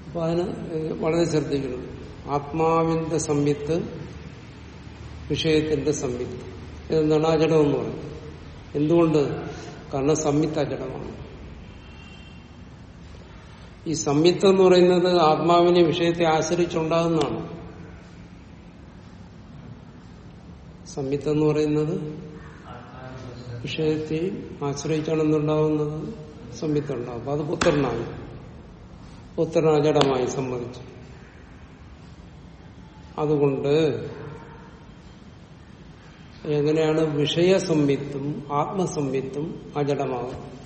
അപ്പൊ അതിന് വളരെ ശ്രദ്ധിക്കണം. ആത്മാവിന്റെ സംയുക്ത് വിഷയത്തിന്റെ സംയുക്ത് ഇതെന്താണ് അജഡം എന്ന് പറയുന്നത്? എന്തുകൊണ്ട് കാരണം സംയുക്ത ജഡമാണ് ഈ സംയുക്തം എന്ന് പറയുന്നത് ആത്മാവിനെ വിഷയത്തെ ആശ്രയിച്ചുണ്ടാകുന്നതാണ്. സംയുക്തം എന്ന് പറയുന്നത് വിഷയത്തെ ആശ്രയിച്ചാണ് എന്തുണ്ടാവുന്നത് സംയുക്തം ഉണ്ടാവും അത് പുത്രനായി. പുത്രനാചടമായി സംബന്ധിച്ചു അതുകൊണ്ട് എങ്ങനെയാണ് വിഷയസംവിത്തും ആത്മസംവിത്തും അജടമാകുന്നത്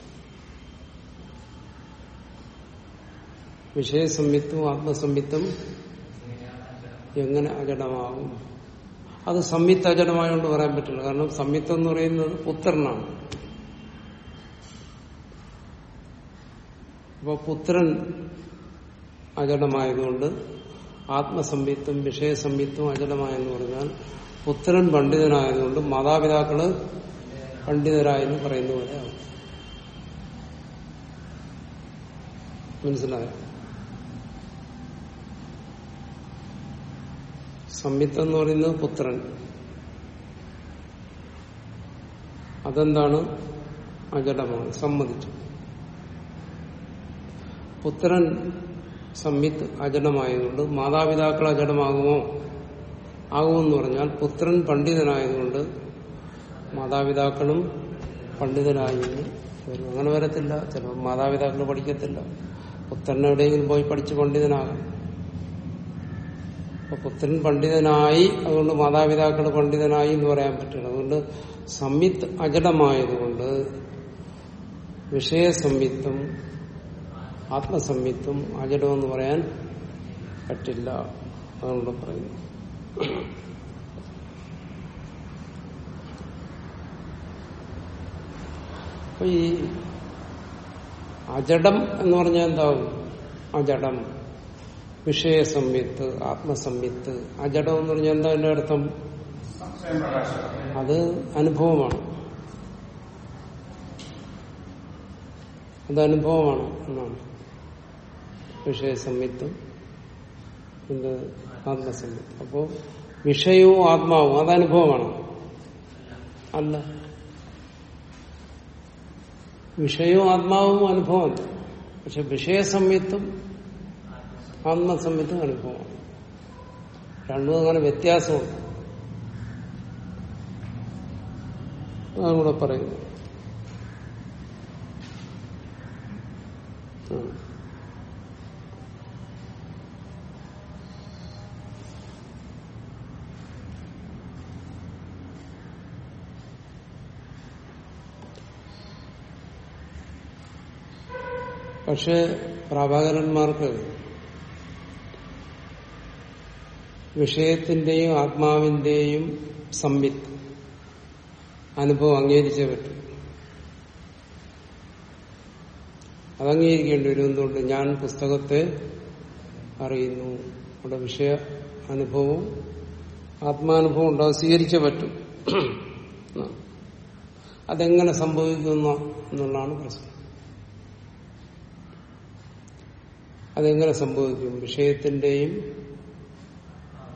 വിഷയസംവിത്തും ആത്മസംവിത്തും എങ്ങനെ അജടമാകും അത് സംയുക്ത അജടമായോണ്ട് പറയാൻ പറ്റില്ല. കാരണം സംയുക്തം എന്ന് പറയുന്നത് പുത്രനാണ്. അപ്പൊ പുത്രൻ അജടമായതുകൊണ്ട് ആത്മസംയുക്തും വിഷയസംയുക്തും അജടമായെന്ന് പറഞ്ഞാൽ പുത്രൻ പണ്ഡിതനായതുകൊണ്ട് മാതാപിതാക്കൾ പണ്ഡിതരായെന്ന് പറയുന്ന പോലെ മനസിലായ സംയുക്തം എന്ന് പറയുന്നത് പുത്രൻ. അതെന്താണ്? അജടമാണ് സമ്മതിച്ചു. പുത്രൻ സംയുക്ത അജടമായതുകൊണ്ട് മാതാപിതാക്കൾ അജഡമാകുമോ ആകുമെന്ന് പറഞ്ഞാൽ പുത്രൻ പണ്ഡിതനായതുകൊണ്ട് മാതാപിതാക്കളും പണ്ഡിതനായി വരും. അങ്ങനെ വരത്തില്ല. ചിലപ്പോൾ മാതാപിതാക്കൾ പഠിക്കത്തില്ല. പുത്രൻ എവിടെയെങ്കിലും പോയി പഠിച്ച് പണ്ഡിതനാകാം. അപ്പൊ പുത്രൻ പണ്ഡിതനായി അതുകൊണ്ട് മാതാപിതാക്കൾ പണ്ഡിതനായി എന്ന് പറയാൻ പറ്റില്ല. അതുകൊണ്ട് സംവിത്ത് അജടമായതുകൊണ്ട് വിഷയസംവിത്തും ആത്മസംയുക്തം അജടമെന്ന് പറയാൻ പറ്റില്ല. അതുകൊണ്ട് പറയുന്നു. അപ്പൊ ഈ അജഡം എന്ന് പറഞ്ഞാൽ എന്താവും അജഡം വിഷയസംവിത്ത് ആത്മസംവിത്ത്. അജഡം എന്ന് പറഞ്ഞാൽ എന്താ എന്റെ അർത്ഥം? അത് അനുഭവമാണ്. അത് അനുഭവമാണ് എന്നാണ്. വിഷയസംവിത്തും ഇത് ആത്മസംവിത്തും അപ്പോ വിഷയവും ആത്മാവും അത് അനുഭവമാണ് അല്ല. വിഷയവും ആത്മാവും അനുഭവമല്ല. പക്ഷെ വിഷയസംവിത്തും ആത്മസംവിത്തും അനുഭവമാണ്. രണ്ടും അങ്ങനെ വ്യത്യാസമുണ്ട്. അതാണ് കൂടെ പറയുന്നത്. പക്ഷെ പ്രഭാകരന്മാർക്ക് വിഷയത്തിന്റെയും ആത്മാവിന്റെയും സംവിത്ത് അനുഭവം അംഗീകരിച്ചേ പറ്റും. അതംഗീകരിക്കേണ്ടി വരും എന്തുകൊണ്ട് ഞാൻ പുസ്തകത്തെ അറിയുന്നു. അവിടെ വിഷയ അനുഭവവും ആത്മാനുഭവം ഉണ്ടാവും സ്വീകരിച്ചേ പറ്റും. അതെങ്ങനെ സംഭവിക്കുന്നു എന്നുള്ളതാണ് പ്രശ്നം. അതെങ്ങനെ സംഭവിക്കും? വിഷയത്തിന്റെയും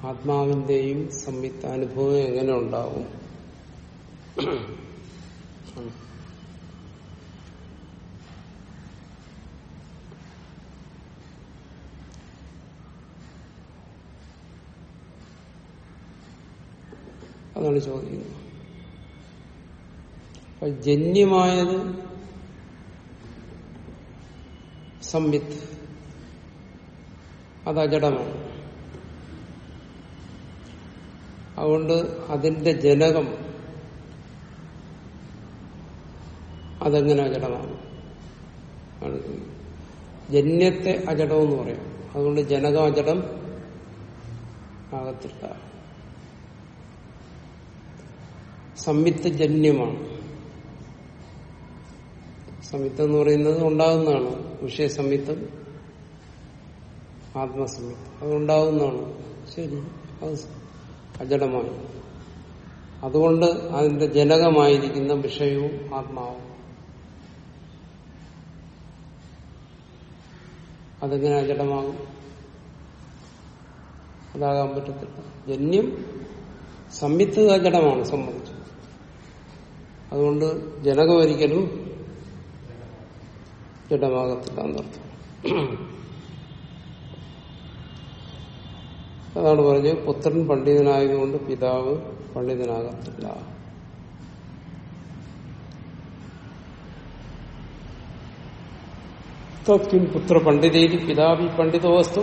ആത്മാവിന്റെയും സംയുക്ത അനുഭവം എങ്ങനെ ഉണ്ടാവും? അതാണ് ചോദിക്കുന്നത് അപ്പൊ ജന്യമായത് സംവിത്ത് അത് അജടമാണ്. അതുകൊണ്ട് അതിന്റെ ജനകം അതെങ്ങനെ അജടമാണ്. ജന്യത്തെ അജടമെന്ന് പറയും. അതുകൊണ്ട് ജനകം അജടം ആകത്തില്ല. സംയുക്ത ജന്യമാണ്. സംയുക്തം എന്ന് പറയുന്നത് ഉണ്ടാകുന്നതാണ്. വിഷയസംവിത്തം ആത്മസംവിത്തം അതുണ്ടാകുന്നതാണ് ശരി. അത് അജടമാണ് അതുകൊണ്ട് അതിന്റെ ജനകമായിരിക്കുന്ന വിഷയവും ആത്മാവും. അതെങ്ങനെ അജടമാകും? അതാകാൻ പറ്റത്തില്ല. ജന്യം സംയുക്ത അജടമാണ് സംബന്ധിച്ചു. അതുകൊണ്ട് ജനകം ഒരിക്കലും ജഡമാകത്തില്ല എന്നർത്ഥം. അതാണ് പറഞ്ഞത് പുത്രൻ പണ്ഡിതനായതുകൊണ്ട് പിതാവ് പണ്ഡിതനാകത്തില്ല. തത്കിം പുത്ര പണ്ഡിതയിൽ പിതാവി പണ്ഡിതോസ്തു.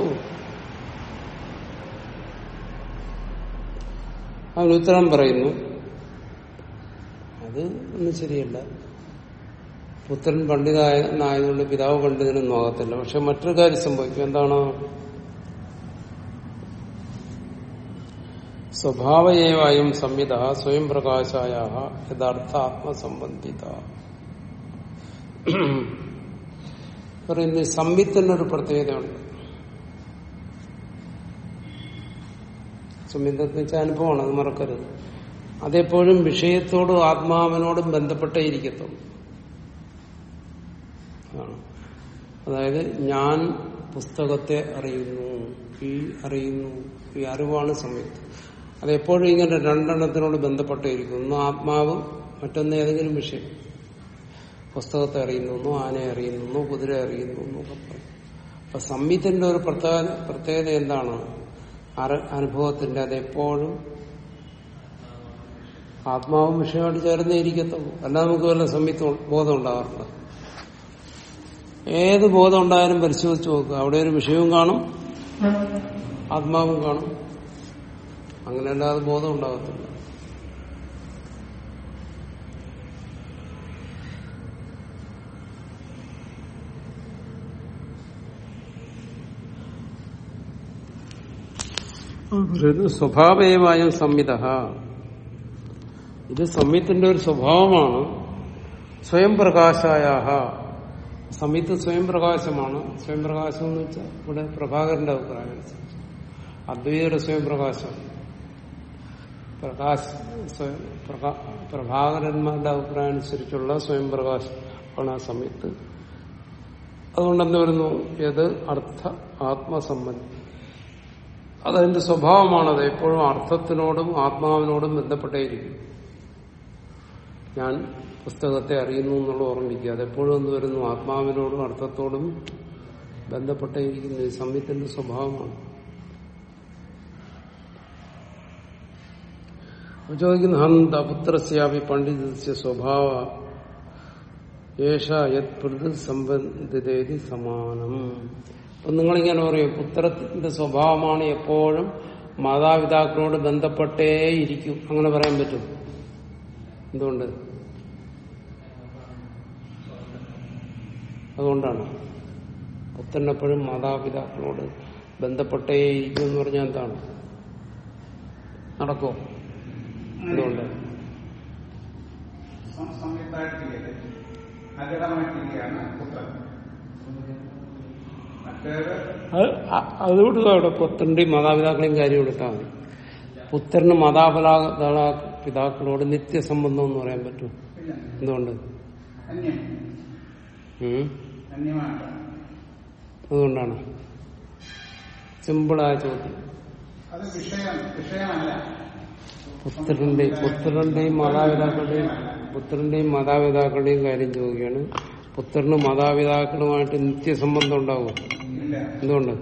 അവന് ഉത്തരം പറയുന്നു. അത് ഒന്നും ശരിയല്ല. പുത്രൻ പണ്ഡിതനായതുകൊണ്ട് പിതാവ് പണ്ഡിതനൊന്നും ആകത്തില്ല. പക്ഷെ മറ്റൊരു കാര്യം സംഭവിക്കും. എന്താണ്? സ്വഭാവയേവായും സംവിധ സ്വയം പ്രകാശായ യഥാർത്ഥ ആത്മസംബന്ധിത പറയുന്ന സംവിത്തിനൊരു പ്രത്യേകതയുണ്ട്. സംവിധത്തിന് വെച്ചാൽ അനുഭവമാണ് അത് മറക്കരുത്. അതെപ്പോഴും വിഷയത്തോടും ആത്മാവിനോടും ബന്ധപ്പെട്ടേ ഇരിക്കത്തുള്ളൂ. അതായത് ഞാൻ പുസ്തകത്തെ അറിയുന്നു ഈ അറിയുന്നു ഈ അറിവാണ് സംയുക്തം അതെപ്പോഴും ഇങ്ങനെ രണ്ടെണ്ണത്തിനോട് ബന്ധപ്പെട്ടിരിക്കുന്നു. ഒന്ന് ആത്മാവ് മറ്റൊന്ന് ഏതെങ്കിലും വിഷയം. പുസ്തകത്തെ അറിയുന്നു ആനയെ അറിയുന്നു കുതിര അറിയുന്നു അപ്പൊ സംയുത്തിന്റെ ഒരു പ്രത്യേക പ്രത്യേകത എന്താണ്? അനുഭവത്തിന്റെ അതെപ്പോഴും ആത്മാവും വിഷയമായിട്ട് ചേർന്നേ ഇരിക്കത്തുള്ളൂ. അല്ല നമുക്ക് വല്ല സംയുക്ത ബോധം ഉണ്ടാകാറുണ്ട്? ഏത് ബോധം ഉണ്ടായാലും പരിശോധിച്ച് നോക്കുക അവിടെ ഒരു വിഷയവും കാണും ആത്മാവും കാണും. അങ്ങനെ അല്ലാതെ ബോധം ഉണ്ടാകത്തില്ല സ്വഭാവമായും സംഹിത ഇത് സംയുത്തിന്റെ ഒരു സ്വഭാവമാണ്. സ്വയം പ്രകാശായ സംയുക്ത സ്വയം പ്രകാശമാണ്. സ്വയം പ്രകാശം എന്ന് വെച്ചാൽ ഇവിടെ പ്രഭാകരന്റെ അഭിപ്രായം അനുസരിച്ച് അദ്വൈതയുടെ സ്വയം പ്രകാശം. പ്രകാശ പ്രഭാകരന്മാരുടെ അഭിപ്രായം അനുസരിച്ചുള്ള സ്വയം പ്രകാശമാണ് ആ സമയത്ത്. അതുകൊണ്ട് എന്ത് വരുന്നു? ഏത്? അർത്ഥ ആത്മസംബന്ധി. അതതിന്റെ സ്വഭാവമാണത് എപ്പോഴും അർത്ഥത്തിനോടും ആത്മാവിനോടും ബന്ധപ്പെട്ടേയിരിക്കും. ഞാൻ പുസ്തകത്തെ അറിയുന്നു എന്നുള്ള ഓർമ്മിക്കുക. അതെപ്പോഴും എന്ത് വരുന്നു? ആത്മാവിനോടും അർത്ഥത്തോടും ബന്ധപ്പെട്ടേയിരിക്കുന്നു. ഈ സംയുത്തിന്റെ സ്വഭാവമാണ്. ചോദിക്കുന്നു ഹന്ത പുത്രസ്യാപി പണ്ഡിതസ്യ സ്വഭാവ ഏഷ യത് സംബന്ധിതേതി സമാനം. അപ്പൊ നിങ്ങളിങ്ങനെ പറയും പുത്രത്തിന്റെ സ്വഭാവമാണ് എപ്പോഴും മാതാപിതാക്കളോട് ബന്ധപ്പെട്ടേ ഇരിക്കും അങ്ങനെ പറയാൻ പറ്റും. എന്തുകൊണ്ട്? അതുകൊണ്ടാണ്. പുത്രനെപ്പോഴും മാതാപിതാക്കളോട് ബന്ധപ്പെട്ടേ ഇരിക്കും എന്ന് പറഞ്ഞാൽ എന്താണ്? നടക്കോ എന്തുകൊണ്ട് മറ്റേത്? അത് അ- അതുകൊണ്ട് അവിടെ. പുത്രന്റെയും മാതാപിതാക്കളെയും കാര്യം എടുത്താൽ മതി. പുത്രന് മാതാപിതാ പിതാക്കളോട് നിത്യസംബന്ധം എന്ന് പറയാൻ പറ്റും. എന്തുകൊണ്ട്? അതുകൊണ്ടാണ്. സിമ്പിളായ ചോദ്യം. അത് വിഷയം വിഷയമല്ല. പുത്രന്റെ പുത്രന്റെയും മാതാപിതാക്കളുടെയും പുത്രന്റെയും മാതാപിതാക്കളുടെയും കാര്യം ചോദിക്കുകയാണ്. പുത്രനും മാതാപിതാക്കളുമായിട്ട് നിത്യസംബന്ധം ഉണ്ടാവും? എന്തുകൊണ്ട്?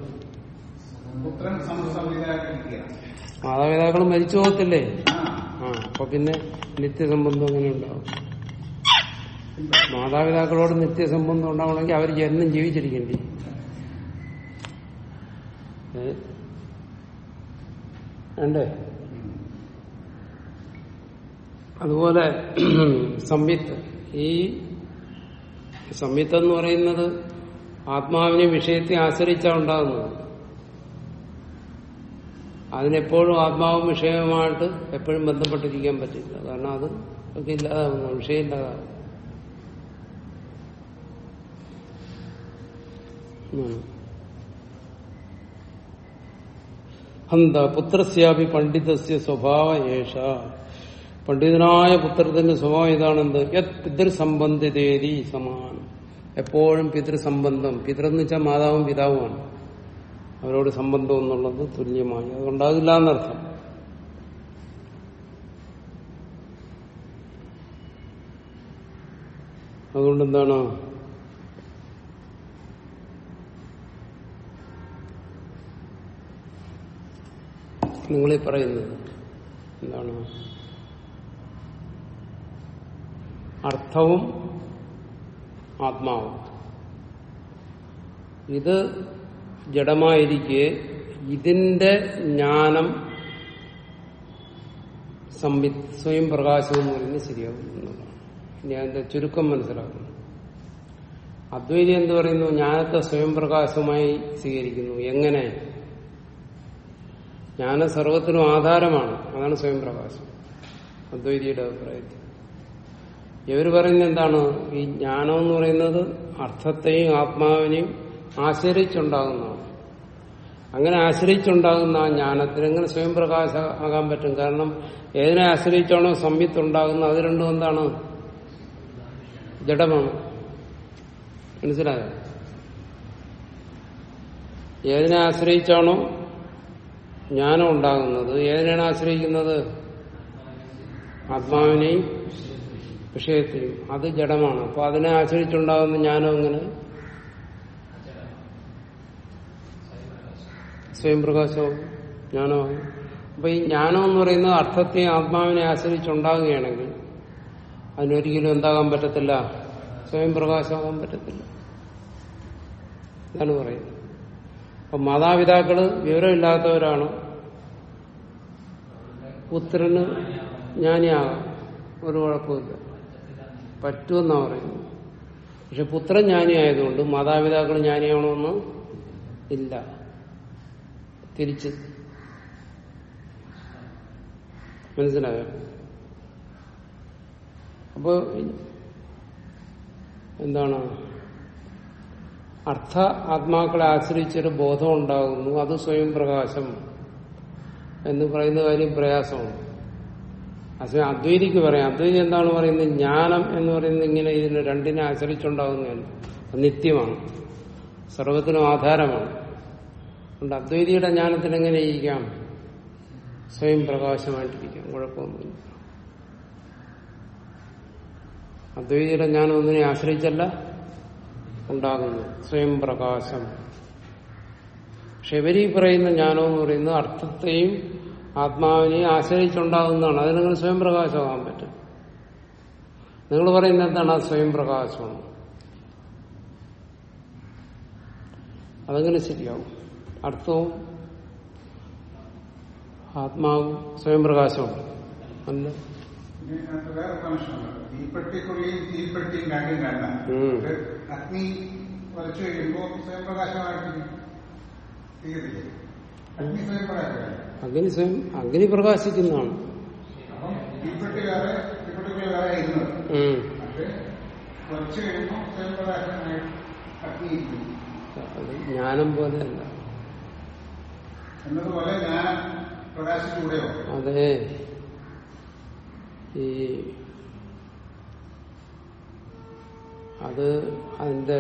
മാതാപിതാക്കൾ മരിച്ചു പോകത്തില്ലേ? ആ. ആ അപ്പൊ പിന്നെ നിത്യസംബന്ധം അങ്ങനെ ഉണ്ടാവും? മാതാപിതാക്കളോട് നിത്യസംബന്ധം ഉണ്ടാവണമെങ്കിൽ അവർ ജന്മം ജീവിച്ചിരിക്കേണ്ടി. ഏ? അതുപോലെ സംയുക്ത. ഈ സംയുക്തം എന്ന് പറയുന്നത് ആത്മാവിനെ വിഷയത്തെ ആശ്രയിച്ചാണ് ഉണ്ടാകുന്നത്. അതിനെപ്പോഴും ആത്മാവും വിഷയവുമായിട്ട് എപ്പോഴും ബന്ധപ്പെട്ടിരിക്കാൻ പറ്റില്ല. കാരണം അത് ഒക്കെ ഇല്ലാതാകുന്നു വിഷയം ഇല്ലാതാവും ഉം. പുത്രസ്യാപി പണ്ഡിതസ്യ സ്വഭാവ ഏഷ പണ്ഡിതനായ പുത്രത്തിന്റെ സ്വഭാവം ഇതാണെന്ത്? പിതൃസംബന്ധിതേരി സമാനം. എപ്പോഴും പിതൃസംബന്ധം. പിതൃന്ന് വെച്ചാൽ മാതാവും പിതാവുമാണ്. അവരോട് സംബന്ധം എന്നുള്ളത് തുല്യമായി. അതുകൊണ്ടാകില്ല എന്നർത്ഥം. അതുകൊണ്ട് എന്താണ് നിങ്ങളീ പറയുന്നത്. എന്താണ്? അർത്ഥവും ആത്മാവും. ഇത് ജഡമായിരിക്കെ ഇതിന്റെ ജ്ഞാനം സംവി സ്വയം പ്രകാശം എന്ന് പറയുന്നത് ശരിയാകും ഇനി അതിന്റെ ചുരുക്കം മനസ്സിലാക്കുന്നു. അദ്വൈതി എന്ന് പറയുന്നു? ജ്ഞാനത്തെ സ്വയം പ്രകാശമായി സ്വീകരിക്കുന്നു. എങ്ങനെ? ജ്ഞാനം സർവത്തിനും ആധാരമാണ്. അതാണ് സ്വയം പ്രകാശം. അദ്വൈതിയുടെ അഭിപ്രായത്തിൽ. ഇവർ പറയുന്നത് എന്താണ്? ഈ ജ്ഞാനം എന്ന് പറയുന്നത് അർത്ഥത്തെയും ആത്മാവിനെയും ആശ്രയിച്ചുണ്ടാകുന്നതാണ്. അങ്ങനെ ആശ്രയിച്ചുണ്ടാകുന്ന ആ ജ്ഞാനത്തിന് എങ്ങനെ സ്വയം പ്രകാശ ആകാൻ പറ്റും? കാരണം ഏതിനെ ആശ്രയിച്ചാണോ സംയുക്തം ഉണ്ടാകുന്നത് അത് രണ്ടും എന്താണ്? ജഡമാണ്. മനസ്സിലായോ? ഏതിനെ ആശ്രയിച്ചാണോ ജ്ഞാനം ഉണ്ടാകുന്നത്? ഏതിനാണ് ആശ്രയിക്കുന്നത്? ആത്മാവിനെയും വിഷയത്തെയും അത് ജഡമാണ്. അപ്പൊ അതിനെ ആശ്രയിച്ചുണ്ടാകുന്ന ജ്ഞാനം അങ്ങനെ സ്വയം പ്രകാശവും ജ്ഞാനമാകും അപ്പൊ ഈ ജ്ഞാനം എന്ന് പറയുന്നത് അർത്ഥത്തെ ആത്മാവിനെ ആശ്രയിച്ചുണ്ടാകുകയാണെങ്കിൽ അതിനൊരിക്കലും എന്താകാൻ പറ്റത്തില്ല? സ്വയം പ്രകാശമാകാൻ പറ്റത്തില്ല. ഇതാണ് പറയുന്നത്. അപ്പൊ മാതാപിതാക്കൾ വിവരമില്ലാത്തവരാണ്. പുത്രന് ജ്ഞാനിയാകാം ഒരു കുഴപ്പമില്ല പറ്റുമെന്നാ പറയുന്നു. പക്ഷെ പുത്രൻ ജ്ഞാനിയായതുകൊണ്ട് മാതാപിതാക്കൾ ജ്ഞാനിയാവണമെന്ന് ഇല്ല. തിരിച്ച് മനസ്സിലായോ? അപ്പോ എന്താണ്? അർത്ഥ ആത്മാക്കളെ ആശ്രയിച്ചൊരു ബോധം ഉണ്ടാകുന്നു. അത് സ്വയം പ്രകാശം എന്ന് പറയുന്ന കാര്യം പ്രയാസമാണ്. അസമയം അദ്വൈതിക്ക് പറയാം. അദ്വൈതി എന്താണ് പറയുന്നത്? ജ്ഞാനം എന്ന് പറയുന്നത് ഇങ്ങനെ ഇതിന് രണ്ടിനെ ആശ്രയിച്ചുണ്ടാകുന്നതാണ് അത് നിത്യമാണ്. സർവത്തിനും ആധാരമാണ്. അതുകൊണ്ട് അദ്വൈതിയുടെ ജ്ഞാനത്തിന് എങ്ങനെ ഇരിക്കാം? സ്വയം പ്രകാശമായിട്ടിരിക്കാം. കുഴപ്പമൊന്നുമില്ല. അദ്വൈതിയുടെ ജ്ഞാനം ഒന്നിനെ ആശ്രയിച്ചല്ല ഉണ്ടാകുന്നു. സ്വയം പ്രകാശം. പക്ഷെ ഇവരീ പറയുന്ന ജ്ഞാനം എന്ന് പറയുന്നത് അർത്ഥത്തെയും ആത്മാവിനെയും ആശ്രയിച്ചുണ്ടാകുന്നതാണ്. അതിനങ്ങനെ സ്വയം പ്രകാശമാകാൻ പറ്റും. നിങ്ങൾ പറയുന്നത് എന്താണ്? അത് സ്വയം പ്രകാശമാണ്. അതങ്ങനെ ശരിയാവും. അർത്ഥവും ആത്മാവ് സ്വയം പ്രകാശമാണ് അല്ല. തീപ്പെട്ടിക്കുള്ളിയും തീപ്പെട്ടിയും രണ്ടും. ഇത് അഗ്നി വലിച്ചു കഴിയുമ്പോൾ സ്വയം പ്രകാശമായിട്ട് തീയതില്ലേ അഗ്നി സ്വയം പ്രകാശമല്ല അഗ്നി സ്വയം അഗ്നി പ്രകാശിക്കുന്നതാണ്. ജ്ഞാനം പോലെയല്ല അതെ. ഈ അത് അതിന്റെ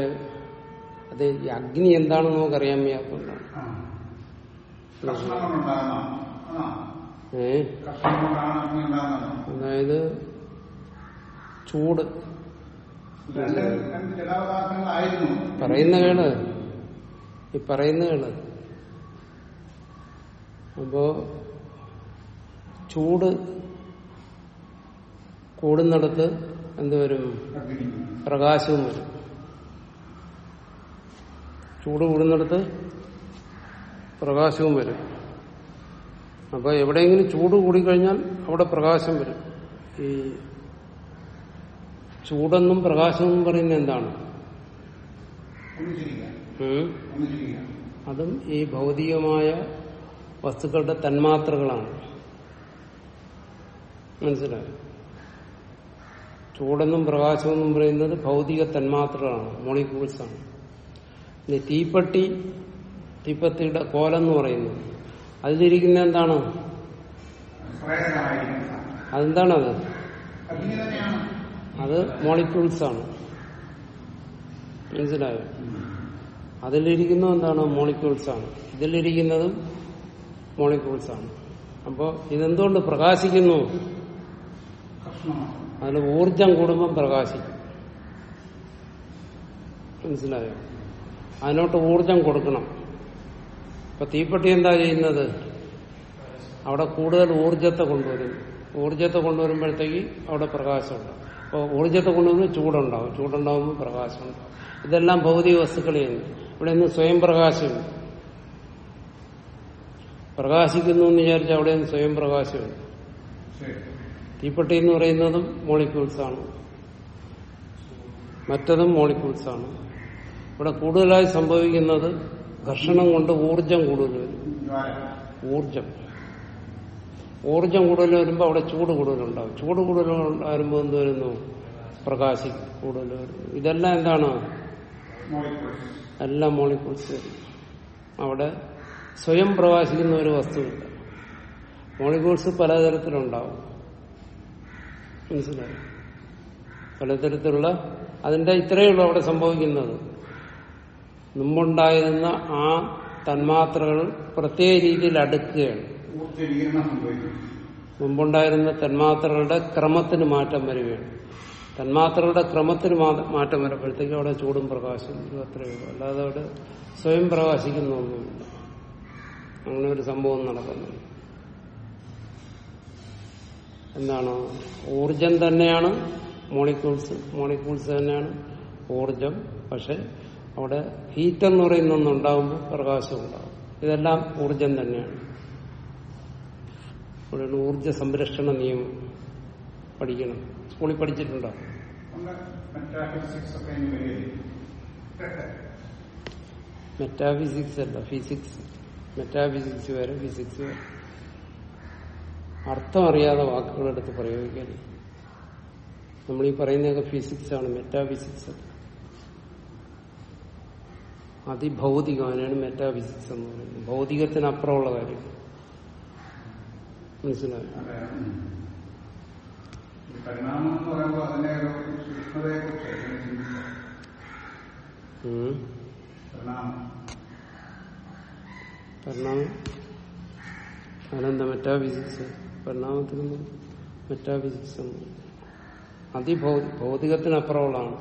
അത് ഈ അഗ്നി എന്താണെന്ന് നമുക്കറിയാൻ വയ്യാത്തതുകൊണ്ടാണ് ആ. കർഷണം കൊണ്ടുണ്ടാകുന്നതാണ് ആണോ ഏ? അതായത് ചൂട്. പറയുന്ന കേൾ. ഈ പറയുന്ന കേൾ. അപ്പോ ചൂട് കൂടുന്നിടത്ത് എന്തുവരും പ്രകാശവും വരും. ചൂട് കൂടുന്നിടത്ത് പ്രകാശവും വരും. അപ്പൊ എവിടെയെങ്കിലും ചൂട് കൂടിക്കഴിഞ്ഞാൽ അവിടെ പ്രകാശം വരും. ഈ ചൂടെന്നും പ്രകാശമെന്നും പറയുന്നത് എന്താണ്? അതും ഈ ഭൗതികമായ വസ്തുക്കളുടെ തന്മാത്രകളാണ്. മനസ്സിലായോ? ചൂടെന്നും പ്രകാശമെന്നും പറയുന്നത് ഭൗതിക തന്മാത്രകളാണ് മോളിക്യൂൾസാണ് തീപ്പെട്ടി തീപ്പത്തിയുടെ കോലെന്ന് പറയുന്നത് അതിലിരിക്കുന്ന എന്താണ്? അതെന്താണത് അത്? മോളിക്യൂൾസ് ആണ് മനസ്സിലായോ? അതിലിരിക്കുന്നത് എന്താണ്? മോളിക്യൂൾസ് ആണ് ഇതിലിരിക്കുന്നതും മോളിക്യൂൾസ് ആണ് അപ്പോ ഇതെന്തുകൊണ്ട് പ്രകാശിക്കുന്നു? അതിൽ ഊർജം കൂടുമ്പം പ്രകാശിക്കും. മനസ്സിലായോ? അതിനോട്ട് ഊർജം കൊടുക്കണം. ഇപ്പൊ തീപ്പെട്ടി എന്താ ചെയ്യുന്നത്? അവിടെ കൂടുതൽ ഊർജത്തെ കൊണ്ടുവരും. ഊർജത്തെ കൊണ്ടുവരുമ്പോഴത്തേക്ക് അവിടെ പ്രകാശമുണ്ടാവും. അപ്പോൾ ഊർജത്തെ കൊണ്ടുവരുമ്പോൾ ചൂടുണ്ടാവും. ചൂടുണ്ടാവുമ്പോൾ പ്രകാശമുണ്ടാവും. ഇതെല്ലാം ഭൗതിക വസ്തുക്കളെയാണ്. ഇവിടെ നിന്ന് സ്വയം പ്രകാശമുണ്ട്. പ്രകാശിക്കുന്നു എന്ന് വിചാരിച്ചാൽ അവിടെ നിന്ന് സ്വയം പ്രകാശമുണ്ട്. തീപ്പെട്ടി എന്ന് പറയുന്നതും മോളിക്യൂൾസ് ആണ് മറ്റതും മോളിക്യൂൾസ് ആണ് ഇവിടെ കൂടുതലായി സംഭവിക്കുന്നത് ഘർഷണം കൊണ്ട് ഊർജം കൂടുതൽ. വരും ഊർജം ഊർജം കൂടുതൽ വരുമ്പോൾ അവിടെ ചൂട് കൂടുതലുണ്ടാവും. ചൂട് കൂടുതൽ വരുമ്പോൾ എന്ത് വരുന്നു? പ്രകാശി കൂടുതൽ വരുന്നു. ഇതെല്ലാം എന്താണ്? എല്ലാം മോളിക്യൂൾസ് അവിടെ സ്വയം പ്രകാശിക്കുന്ന ഒരു വസ്തുവില്ല. മോളിക്യൂൾസ് പലതരത്തിലുണ്ടാവും. മനസ്സിലായി? പലതരത്തിലുള്ള അതിന്റെ ഇത്രയേ ഉള്ളൂ അവിടെ സംഭവിക്കുന്നത്. മുമ്പുണ്ടായിരുന്ന ആ തന്മാത്രകൾ പ്രത്യേക രീതിയിൽ അടുക്കുകയാണ്. മുമ്പുണ്ടായിരുന്ന തന്മാത്രകളുടെ ക്രമത്തിന് മാറ്റം വരികയാണ്. തന്മാത്രകളുടെ ക്രമത്തിന് മാറ്റം വരുമ്പോഴത്തേക്കും അവിടെ ചൂടും പ്രകാശം അത്രയേ ഉള്ളൂ. അല്ലാതെ അവിടെ സ്വയം പ്രകാശിക്കുന്ന ഒന്നുമില്ല അങ്ങനെ ഒരു സംഭവം നടക്കുന്നു. എന്താണ്? ഊർജം തന്നെയാണ് മോളിക്യൂൾസ്. മോളിക്യൂൾസ് തന്നെയാണ് ഊർജം പക്ഷെ അവിടെ ഹീറ്റ് എന്ന് പറയുന്ന ഒന്നുണ്ടാകുമ്പോൾ പ്രകാശം ഉണ്ടാകും ഇതെല്ലാം ഊർജം തന്നെയാണ്. ഇവിടെയാണ് ഊർജ സംരക്ഷണ നിയമം പഠിക്കണം. സ്കൂളിൽ പഠിച്ചിട്ടുണ്ടോ? മെറ്റാഫിസിക്സ് അല്ല ഫിസിക്സ് മെറ്റാഫിസിക്സ് വരെ ഫിസിക്സ് വരെ അർത്ഥം അറിയാതെ വാക്കുകളെടുത്ത് പ്രയോഗിക്കരുത്. നമ്മളീ ഈ പറയുന്നതൊക്കെ ഫിസിക്സ് ആണ് മെറ്റാഫിസിക്സ് അല്ല അതിഭൗതികം അതിനാണ് മെറ്റാഫിസിക്സ് എന്ന് പറയുന്നത്. ഭൗതികത്തിനപ്പുറമുള്ള കാര്യം. മനസ്സിലായി? പരിണാമം എന്ന് അതിനെന്താ മെറ്റാഫിസിക്സ് പരിണാമത്തിനൊന്നും മെറ്റാഫിസിക്സ് ഒന്നും അതിഭൗതി ഭൗതികത്തിനപ്പുറമുള്ളതാണ്.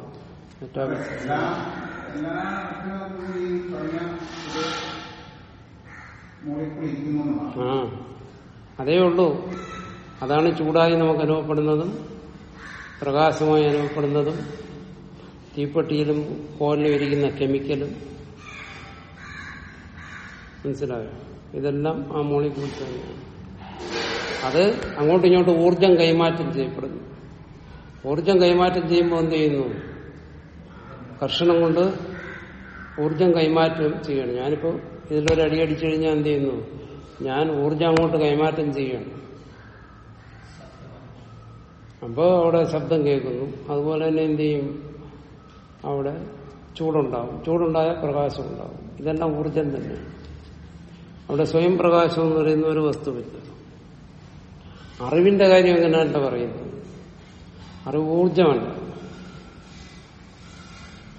മെറ്റാഫിസിക്സ് എല്ലാ ഇരിക്കുന്നു എന്നുള്ളതാണ് ആ അതേ ഉള്ളൂ. അതാണ് ചൂടായി നമുക്ക് അനുഭവപ്പെടുന്നതും പ്രകാശമായി അനുഭവപ്പെടുന്നതും തീപ്പെട്ടിയിലും കോലിലും ഇരിക്കുന്ന കെമിക്കലും. മനസ്സിലായോ? ഇതെല്ലാം ആ മോളിക്യൂൾസ് തന്നെയാണ് അത് അങ്ങോട്ടും ഇങ്ങോട്ടും ഊർജം കൈമാറ്റം ചെയ്യപ്പെടുന്നു. ഊർജം കൈമാറ്റം ചെയ്യുമ്പോൾ എന്ത് ചെയ്യുന്നു? കർഷണം കൊണ്ട് ഊർജം കൈമാറ്റം ചെയ്യണം. ഞാനിപ്പോ ഇതിലൊരു അടി അടിച്ചു കഴിഞ്ഞാൽ എന്ത് ചെയ്യുന്നു? ഞാൻ ഊർജം അങ്ങോട്ട് കൈമാറ്റം ചെയ്യണം. അപ്പോൾ അവിടെ ശബ്ദം കേൾക്കുന്നു. അതുപോലെ തന്നെ എന്ത് ചെയ്യും? അവിടെ ചൂടുണ്ടാവും. ചൂടുണ്ടായാൽ പ്രകാശം ഉണ്ടാവും. ഇതെല്ലാം ഊർജം തന്നെ. അവിടെ സ്വയം പ്രകാശം എന്ന് പറയുന്ന ഒരു വസ്തുവില്ല. അറിവിന്റെ കാര്യം എങ്ങനെയല്ല പറയുന്നത്? അറിവ് ഊർജമല്ല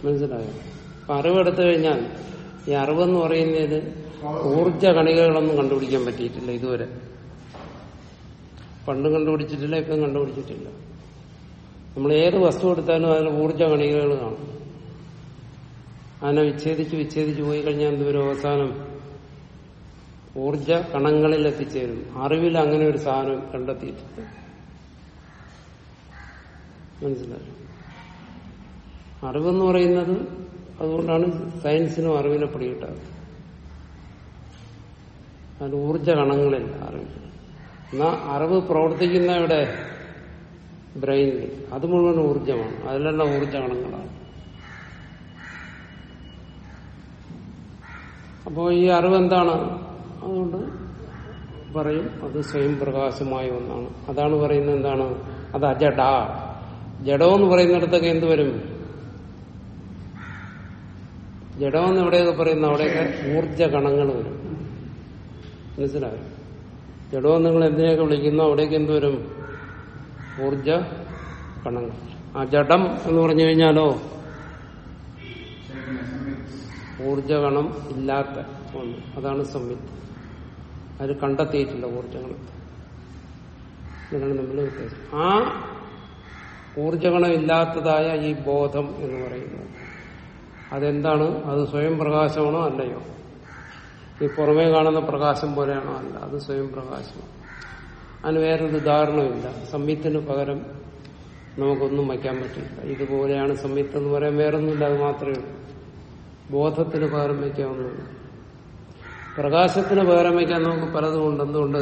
മനസ്സിലായോ? അപ്പൊ അറിവെടുത്തു കഴിഞ്ഞാൽ ഈ അറിവെന്ന് പറയുന്നത് ഊർജ കണികകളൊന്നും കണ്ടുപിടിക്കാൻ പറ്റിയിട്ടില്ല ഇതുവരെ. പണ്ട് കണ്ടുപിടിച്ചിട്ടില്ല ഇപ്പം കണ്ടുപിടിച്ചിട്ടില്ല. നമ്മൾ ഏത് വസ്തു എടുത്താലും അതിൽ ഊർജ കണികകൾ കാണും. അതിനെ വിച്ഛേദിച്ച് വിച്ഛേദിച്ച് പോയി കഴിഞ്ഞാൽ എന്തൊരു അവസാനം ഊർജ കണങ്ങളിൽ എത്തിച്ചേരും. അറിവിൽ അങ്ങനെ ഒരു സാധനം കണ്ടെത്തിയിട്ടുണ്ട് മനസ്സിലായോ? അറിവെന്ന് പറയുന്നത് അതുകൊണ്ടാണ് സയൻസിനും അറിവിനെ പിടികിട്ടാറ് അതിന് ഊർജ കണങ്ങളിൽ അറിവ് എന്നാ അറിവ് പ്രവർത്തിക്കുന്ന ഇവിടെ ബ്രെയിനിൽ. അത് മുഴുവൻ ഊർജമാണ് അതിലെല്ലാം ഊർജ കണങ്ങളാണ് അപ്പോൾ ഈ അറിവ് എന്താണ്? അതുകൊണ്ട് പറയും അത് സ്വയം പ്രകാശമായ ഒന്നാണ്. അതാണ് പറയുന്നത് എന്താണ്? അത് അജഡ. ജഡോ എന്ന് പറയുന്നിടത്തൊക്കെ എന്ത് വരും? ജഡമെന്ന് എവിടെയൊക്കെ പറയുന്ന? അവിടെയൊക്കെ ഊർജ കണങ്ങൾ വരും. മനസ്സിലായോ? ജഡമെന്ന് നിങ്ങൾ എന്തിനെയൊക്കെ വിളിക്കുന്നു അവിടേക്ക് എന്ത് വരും? ഊർജ കണങ്ങൾ ആ ജഡം എന്ന് പറഞ്ഞു കഴിഞ്ഞാലോ? ഊർജ കണം ഊർജകണം ഇല്ലാത്ത ഒന്ന്. അതാണ് സംവിത്ത് അത് കണ്ടെത്തിയിട്ടില്ല ഊർജകണം ഇതാണ് തമ്മിൽ വ്യത്യാസം ആ ഊർജകണം ഇല്ലാത്തതായ ഈ ബോധം എന്ന് പറയുന്നത്. അതെന്താണ്? അത് സ്വയം പ്രകാശമാണോ അല്ലയോ? ഈ പുറമേ കാണുന്ന പ്രകാശം പോലെയാണോ അല്ല അത് സ്വയം പ്രകാശമാണ്. അതിന് വേറൊരു ഉദാഹരണമില്ല സംവിത്തിന് പകരം നമുക്കൊന്നും വയ്ക്കാൻ പറ്റില്ല. ഇതുപോലെയാണ് സംയുക്തം എന്ന് പറയാൻ വേറൊന്നുമില്ല അത് മാത്രമേ ഉള്ളൂ. ബോധത്തിന് പകരം വയ്ക്കാവുന്നതാണ് പ്രകാശത്തിന് പകരം വയ്ക്കാൻ നമുക്ക് പലതും ഉണ്ട്. എന്തുകൊണ്ട്?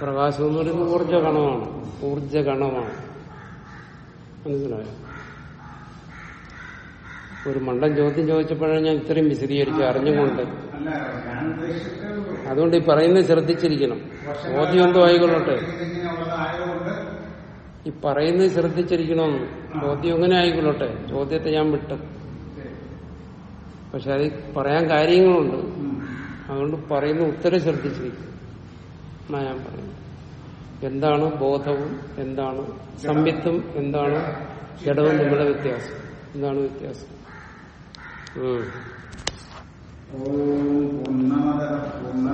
പ്രകാശം എന്ന് പറയുന്നത് ഊർജ കണമാണ് ഊർജ കണമാണ് മനസ്സിലായോ? ഒരു മണ്ടൻ ചോദ്യം ചോദിച്ചപ്പോഴാണ് ഞാൻ ഇത്രയും വിശദീകരിച്ചു അറിഞ്ഞുകൊണ്ട് അതുകൊണ്ട് ഈ പറയുന്നത് ശ്രദ്ധിച്ചിരിക്കണം. ബോധ്യം എന്തോ ആയിക്കൊള്ളട്ടെ. ഈ പറയുന്നത് ശ്രദ്ധിച്ചിരിക്കണം. ചോദ്യം എങ്ങനെ ആയിക്കൊള്ളട്ടെ? ചോദ്യത്തെ ഞാൻ വിട്ടു. പക്ഷെ അത് പറയാൻ കാര്യങ്ങളുണ്ട്. അതുകൊണ്ട് പറയുന്ന ഉത്തരം ശ്രദ്ധിച്ചിരിക്കും എന്നാ ഞാൻ പറയുന്നത്. എന്താണ് ബോധവും? എന്താണ് സംവിത്തും എന്താണ് ജഡവും തമ്മിലുള്ള വ്യത്യാസം? എന്താണ് വ്യത്യാസം? ഓം പൂർണമത പൂർണ